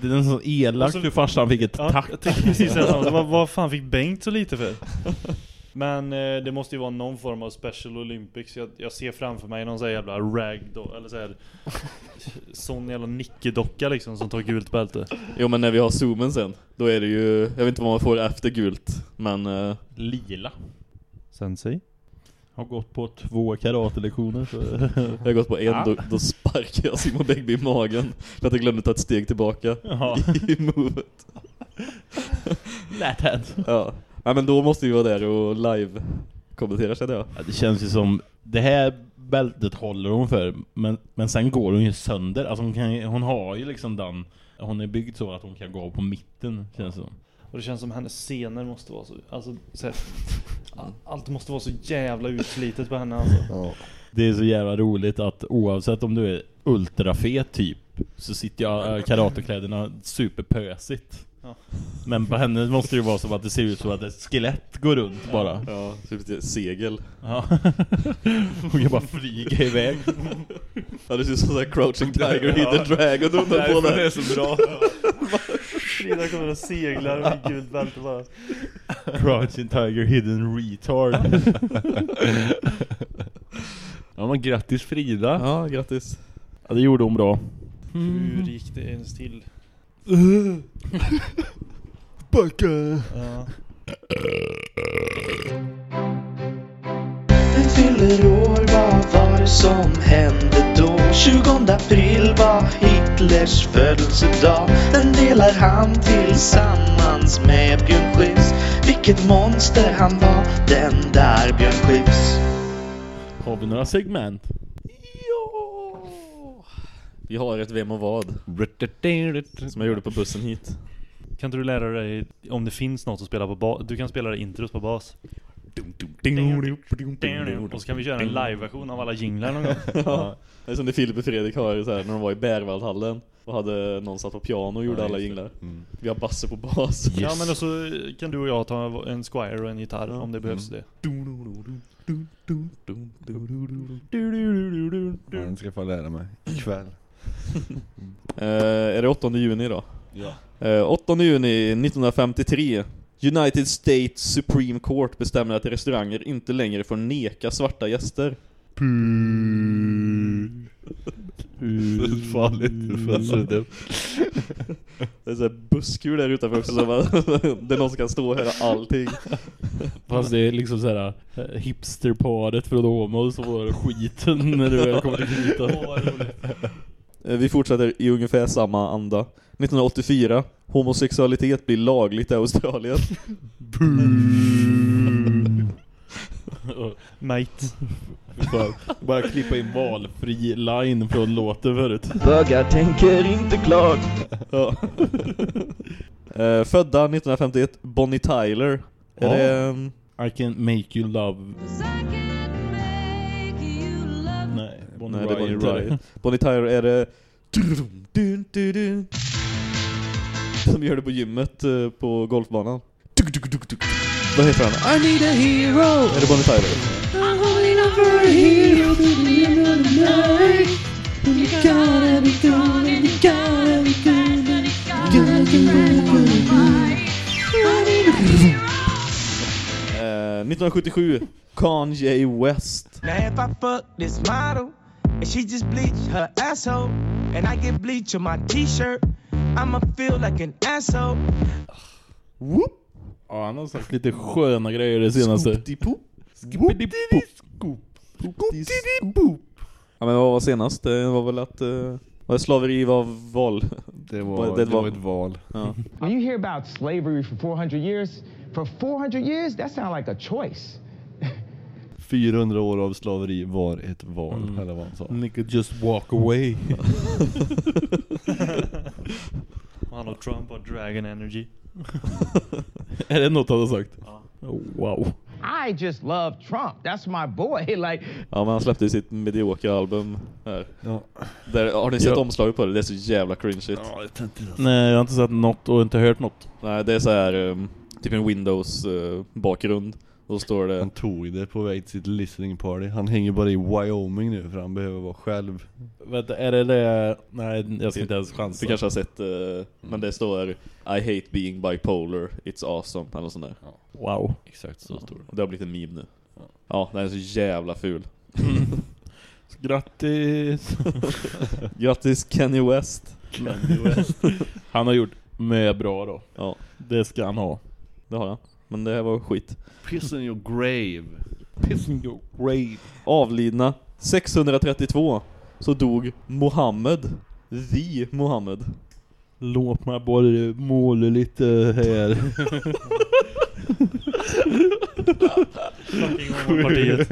Det är en sån elak Och så- hur farsan fick ett Ja, tack. jag tänkte precis säga samma. vad, vad fan fick Bengt så lite för? Men eh, det måste ju vara någon form av Special Olympics. Jag, jag ser framför mig någon sån här jävla rag då, eller så här sån jävla nickedocka liksom som tar gult bälte. Jo men när vi har zoomen sen, då är det ju, jag vet inte vad man får efter gult, men... eh, Lila. Sensei? Har gått på två karatelektioner så... Jag har gått på en, Ja. då, då sparkar jag Simon Bäckby i magen för att jag glömde ta ett steg tillbaka Ja. i movet. Lätt Ja. Ja, men då måste vi vara där och live kommentera kände jag. Ja, det känns ju som det här bältet håller hon för men, men sen går hon ju sönder alltså hon, kan, hon har ju liksom den hon är byggd så att hon kan gå på mitten känns det som. Och det känns som hennes scener måste vara så, alltså så här, all- allt måste vara så jävla utslitet på henne alltså. Det är så jävla roligt att oavsett om du är ultrafet typ så sitter jag äh, karatekläderna superpösigt. Ja. Men på henne måste det ju vara som att det ser ut som att ett skelett går runt bara. Ja, typ ett segel. Ja. Hon kan bara flyga iväg. Ja, det ser ut som såhär Crouching Tiger, Hidden Dragon under på det är så bra. Frida kommer och seglar med gult bälte bara. Crouching Tiger Hidden Retard. Ja men grattis Frida. Ja, grattis. Ja, det gjorde hon bra. Hur gick det ens till? Backa! Ja. Du fyller år, vad var det som hände då? 20 april var Hitlers födelsedag Den delar han tillsammans med Björn Skifs Vilket monster han var, den där Björn Skifs Har vi några segment? Vi har ett Vem och vad. Som jag gjorde på bussen hit. Kan inte du lära dig om det finns något att spela på bas? Du kan spela det introt på bas. Och så kan vi köra en live-version av alla jinglar någon gång. Ja. Det är som det Filip och Fredrik har så här, när de var i Berwaldhallen och hade någon satt på piano och gjorde Ja, alla jinglar. Mm. Vi har Basse på bas. Ja men då så kan du och jag ta en Squire och en gitarr om det behövs det. Ja, den ska jag få lära mig ikväll. Eh, är det 8 juni då? Ja. Eh, 8 juni 1953. United States Supreme Court bestämmer att restauranger inte längre får neka svarta gäster. Farligt. Alltså, det, Det är så här busskur där utanför också så bara, där någon som kan stå och höra allting. Fast det är liksom såhär eh, hipsterparet från Åmål som får skiten när du väl kommer till kritan. Eh, Vi fortsätter i ungefär samma anda. 1984. Homosexualitet blir lagligt i Australien. Mate. Fan, Bara klippa in valfri line från låten förut. Bögar tänker inte klart. Ja. Eh, Födda 1951. Bonnie Tyler. Är Ja. det... ehm, I can make you love. Bonnie Nej, det är Bonnie Riot det. Bonnie Tyler är det... Dun, dun, dun. Som gör det på gymmet eh, på golfbanan. Vad heter han? I need a hero! Är det Bonnie Tyler? Eh, 1977. Kanye West. Now if I fuck this model and she just bleach her asshole and I get bleach on my t-shirt, I'ma feel like an asshole. Whoop. Ja, han har sagt lite sköna grejer det senaste. Skippity-poop. Skippity-poop. Ja men vad var senast? Det var väl att uh, var det slaveri var val. Det var, det var ett val. Ja. When you hear about slavery for 400 years, for 400 years, that sounds like a choice. 400 år av slaveri var ett val, Mm. eller vad han sa. Nigga just walk away. Han och Trump har Dragon Energy. Är det något han har sagt? Ja. Oh, wow. I just love Trump. That's my boy. Like, Ja men han släppte ju sitt mediokra album här. Ja. Där, har ni sett Ja. omslaget på det? Det är så jävla cringeigt. Nej, jag har inte sett något och inte hört något. Nej, det är så här um, typ en Windows uh, bakgrund. Då står det Han tog det på väg till sitt listening party. Han hänger bara i Wyoming nu för han behöver vara själv. Vänta, är det det? Nej, jag ska inte ens chansa. Du kanske har sett, uh, men det står I hate being bipolar, it's awesome, eller sånt där. Wow. Exakt så står det. Och det har blivit en meme nu. Ja, den är så jävla ful. Grattis! Grattis Kanye West. Kanye West. Han har gjort med bra då. Ja, Det ska han ha. det har han. Men det här var skit. Piss in your grave. Piss in your grave. Avlidna 632 så dog Mohammed. The Mohammed. Låt mig bara måla lite här. Fucking.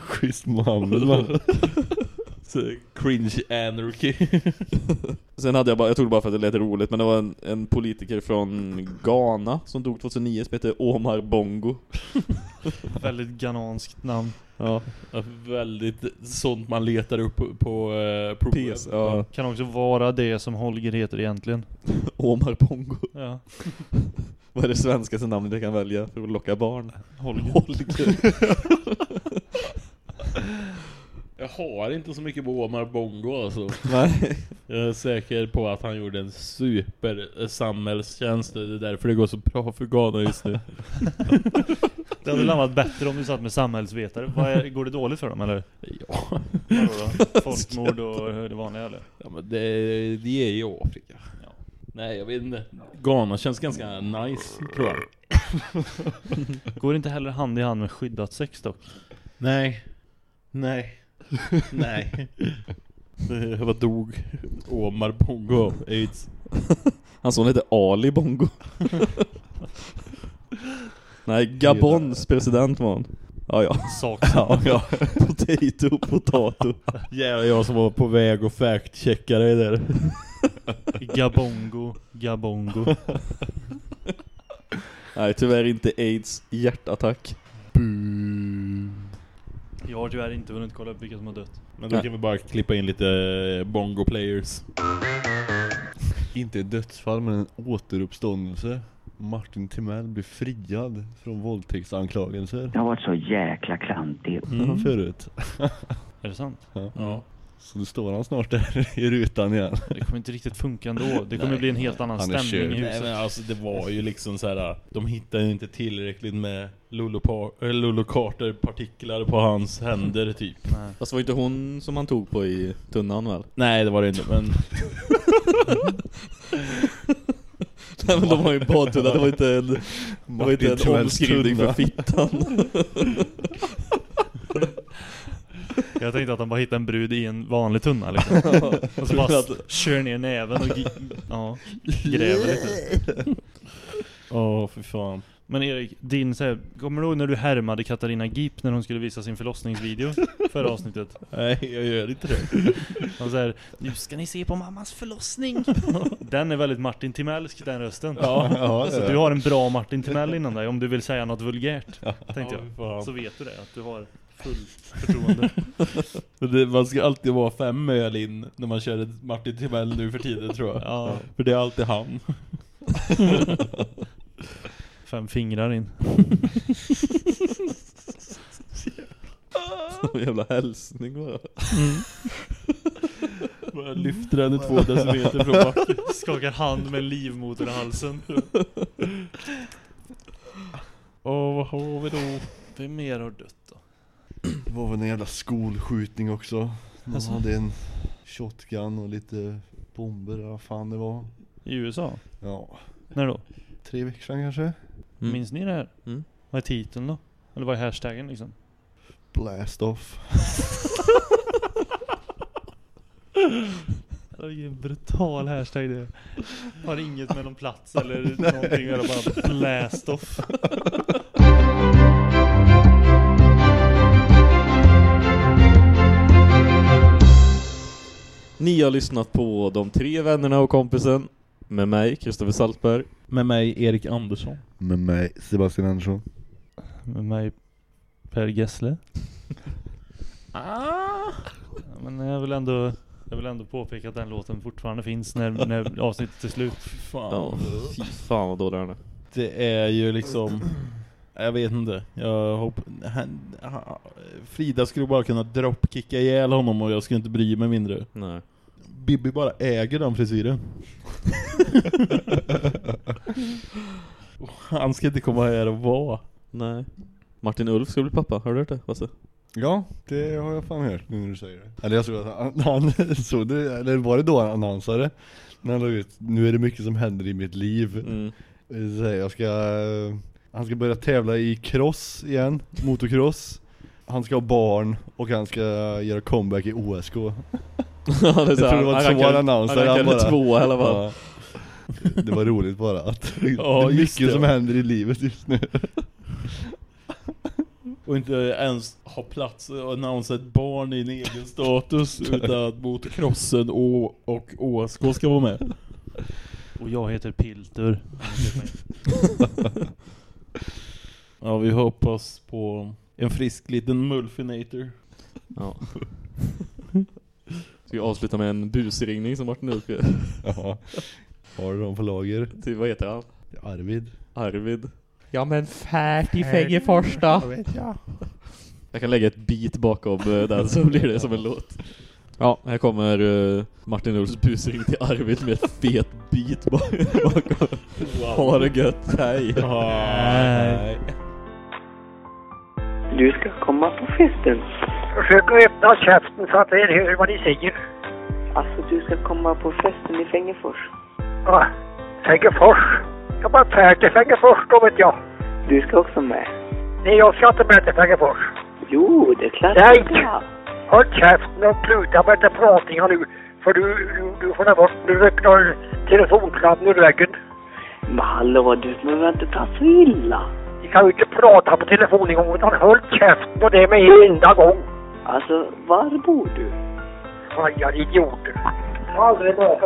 Schysst Mohammed man. Så cringe anarchy. Sen hade jag bara, jag tog det bara för att det lät roligt, men det var en, en politiker från Ghana som dog 2009 som heter Omar Bongo. Väldigt ghananskt namn. Ja. Ja, Väldigt sånt man letar upp på, på uh, pro- PS, ja. Kan också vara det som Holger heter egentligen. Omar Bongo. Ja. Vad är det svenskaste namnet jag kan välja för att locka barn? Holger. Holger. Jag har inte så mycket på Omar Bongo alltså. Nej. Jag är säker på att han gjorde en super samhällstjänst. Det är därför det går så bra för Ghana just nu. Det hade väl varit bättre om du satt med samhällsvetare. Vad är, går det dåligt för dem eller? Ja. Då? Folkmord och det vanliga eller? ja men det, det är ju Afrika. Ja. Nej jag vet inte. Ghana känns ganska nice tror jag. Går inte heller hand i hand med skyddat sex dock? Nej. Nej. Nej. Vad dog Omar Bongo av aids? Hans son heter Ali Bongo. Nej, Gabons president var han. Ja, ja. Sak. Ja, ja. Potato, potato. Jävlar jag som var på väg och fact-checka dig där. Gabongo, Gabongo. Nej, tyvärr inte aids hjärtattack. Jag har tyvärr inte hunnit kolla upp vilka som har dött. Men då kan vi bara klippa in lite eh, bongo players. Inte ett dödsfall men en återuppståndelse. Martin Timell blir friad från våldtäktsanklagelser. Jag har varit så jäkla klantig. Mm. Förut. Är det sant? Ja. Ja. Så då står han snart där i rutan igen. Det kommer inte riktigt funka ändå. Det kommer Nej. bli en helt annan Han är stämning i körd. Nej huset. men alltså det var ju liksom så här. De hittade ju inte tillräckligt med Lulu, Carter partiklar på hans händer typ. Nej. Fast var inte hon som han tog på i tunnan väl? Nej det var det inte men Nej men de har ju badtunna, det var inte en, det var inte en omskrivning för fittan. Jag tänkte att han bara hittade en brud i en vanlig tunna liksom. Och så bara kör ner näven och ja, gräver lite. Åh för fan. Men Erik, din så här, kommer du ihåg när du härmade Katarina Gipp när hon skulle visa sin förlossningsvideo förra avsnittet? Nej jag gör inte det. Så här, nu ska ni se på mammas förlossning. Den är väldigt Martin Timellsk den rösten. Ja, ja, så du har en bra Martin Timell inom dig om du vill säga något vulgärt. Tänkte Ja, fan. jag. Så vet du det, att du har fullt förtroende. Det, man ska alltid vara fem öl in när man kör Martin Timell nu för tiden tror jag. Ja. För det är alltid han. Fem fingrar in. Som jävla hälsning bara. Bara lyfter den i två decimeter från backen. Skakar hand med livmotor i halsen. Åh vad har vi då? Vem mer har dött då? Det var väl en jävla skolskjutning också. De Alltså. hade en shotgun och lite bomber eller vad fan det var. I USA? Ja. När då? Tre veckor sedan kanske? Minns ni det här? Mm. Vad är titeln då? Eller vad är hashtaggen liksom? Blast off. Vilken brutal hashtag det är. Har inget med någon plats eller någonting att göra, bara blast off. Ni har lyssnat på De tre vännerna och kompisen med mig, Kristoffer Saltberg. Med mig, Erik Andersson. Med mig, Sebastian Andersson. Med mig Per Gessle. Ah. Ja, Men jag vill ändå jag vill ändå påpeka att den låten fortfarande finns när, när avsnittet är slut. Fan. Ja, fy fan vad dålig den är. Det är ju liksom Jag vet inte Jag hopp, han, Frida skulle bara kunna dropkicka ihjäl honom och jag skulle inte bry mig mindre Nej. Bibi bara äger den frisyren Han ska inte komma här och vara Nej. Martin Ulf ska bli pappa, har du hört det? Lasse? Ja, det har jag fan hört nu när du säger det. Eller jag tror att han, han så det, eller var det då han annonsade? När han la ut, nu är det mycket som händer i mitt liv. Mm. Så Jag ska, han ska börja tävla i cross igen, motocross. Han ska ha barn och han ska göra comeback i OSK. Ja, det är så jag tror det var han så han annonsade. han rankade två i alla fall. Ja. Det var roligt bara att Ja, det är mycket det. som händer i livet just nu. Och inte ens ha plats och annonsera ett barn i en egen status Utan att motocrossen och, och OSK ska vara med Och jag heter Piltur. Ja, vi hoppas på en frisk liten mulfinator Ja. Ska vi avsluta med en busringning som Martin Ulf gör? Ja. Har du dem på lager? Till, vad heter han? Arvid. Arvid. Ja men färt i Fäggefors då Jag vet jag. Jag kan lägga ett beat bakom eh, den så blir det som en låt. Ja, här kommer eh, Martin Ulfs busring till Arvid med ett fet bak- bakom. Ha det gött, hej! Nej. Du ska komma på festen. Försök att öppna käften så att jag hör vad ni säger. Alltså, du ska komma på festen i Fängefors. Ja, Fängefors. Jag bara färd till Fängefors då vet jag. Du ska också med. Nej, jag ska inte med till Fängefors. Jo, det är klart Nej! du ska. Håll käften och sluta med det pratingar nu. För du, du, du får ta bort, du öppnar telefonkladden ur väggen. Men hallå, du behöver inte ta så illa. Ni kan ju inte prata på telefon en gång utan håll käften och det med en enda gång. Alltså, var bor du? Hajar idioter. Aldrig bra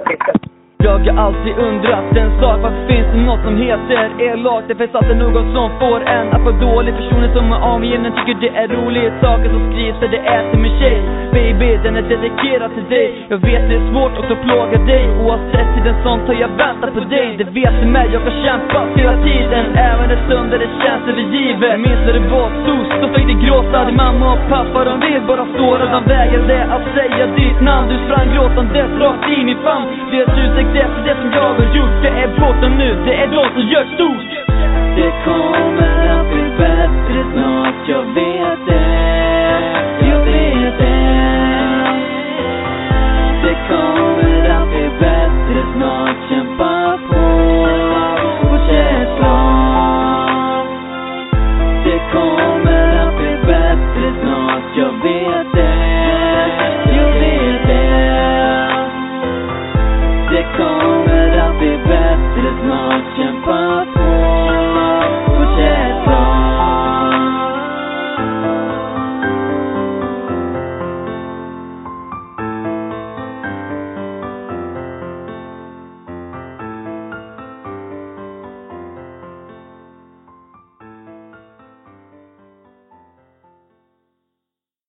jag har alltid undrat en sak, varför finns det något som heter elak? Det finns alltid något som får en att vara dålig Personer som är omgivna tycker det är roligt Saker som skrivs där det är till min tjej. Baby, den är dedikerad till dig. Jag vet det är svårt att plåga dig. Oavsett tiden sånt har jag väntat på dig. Det vet du med, jag har kämpat hela tiden. Även i stunder det känns övergivet. Minns när det var stor, då fick du gråta. Din mamma och pappa, de vill bara såra De vägrade att säga ditt namn. Du sprang gråtandes rakt i min famn Vet det för det som jag har gjort. Det är botten nu, det är de som gör stort. Det kommer att bli bättre snart, jag vet det. Jag vet det. Det kommer att bli bättre snart, kämpa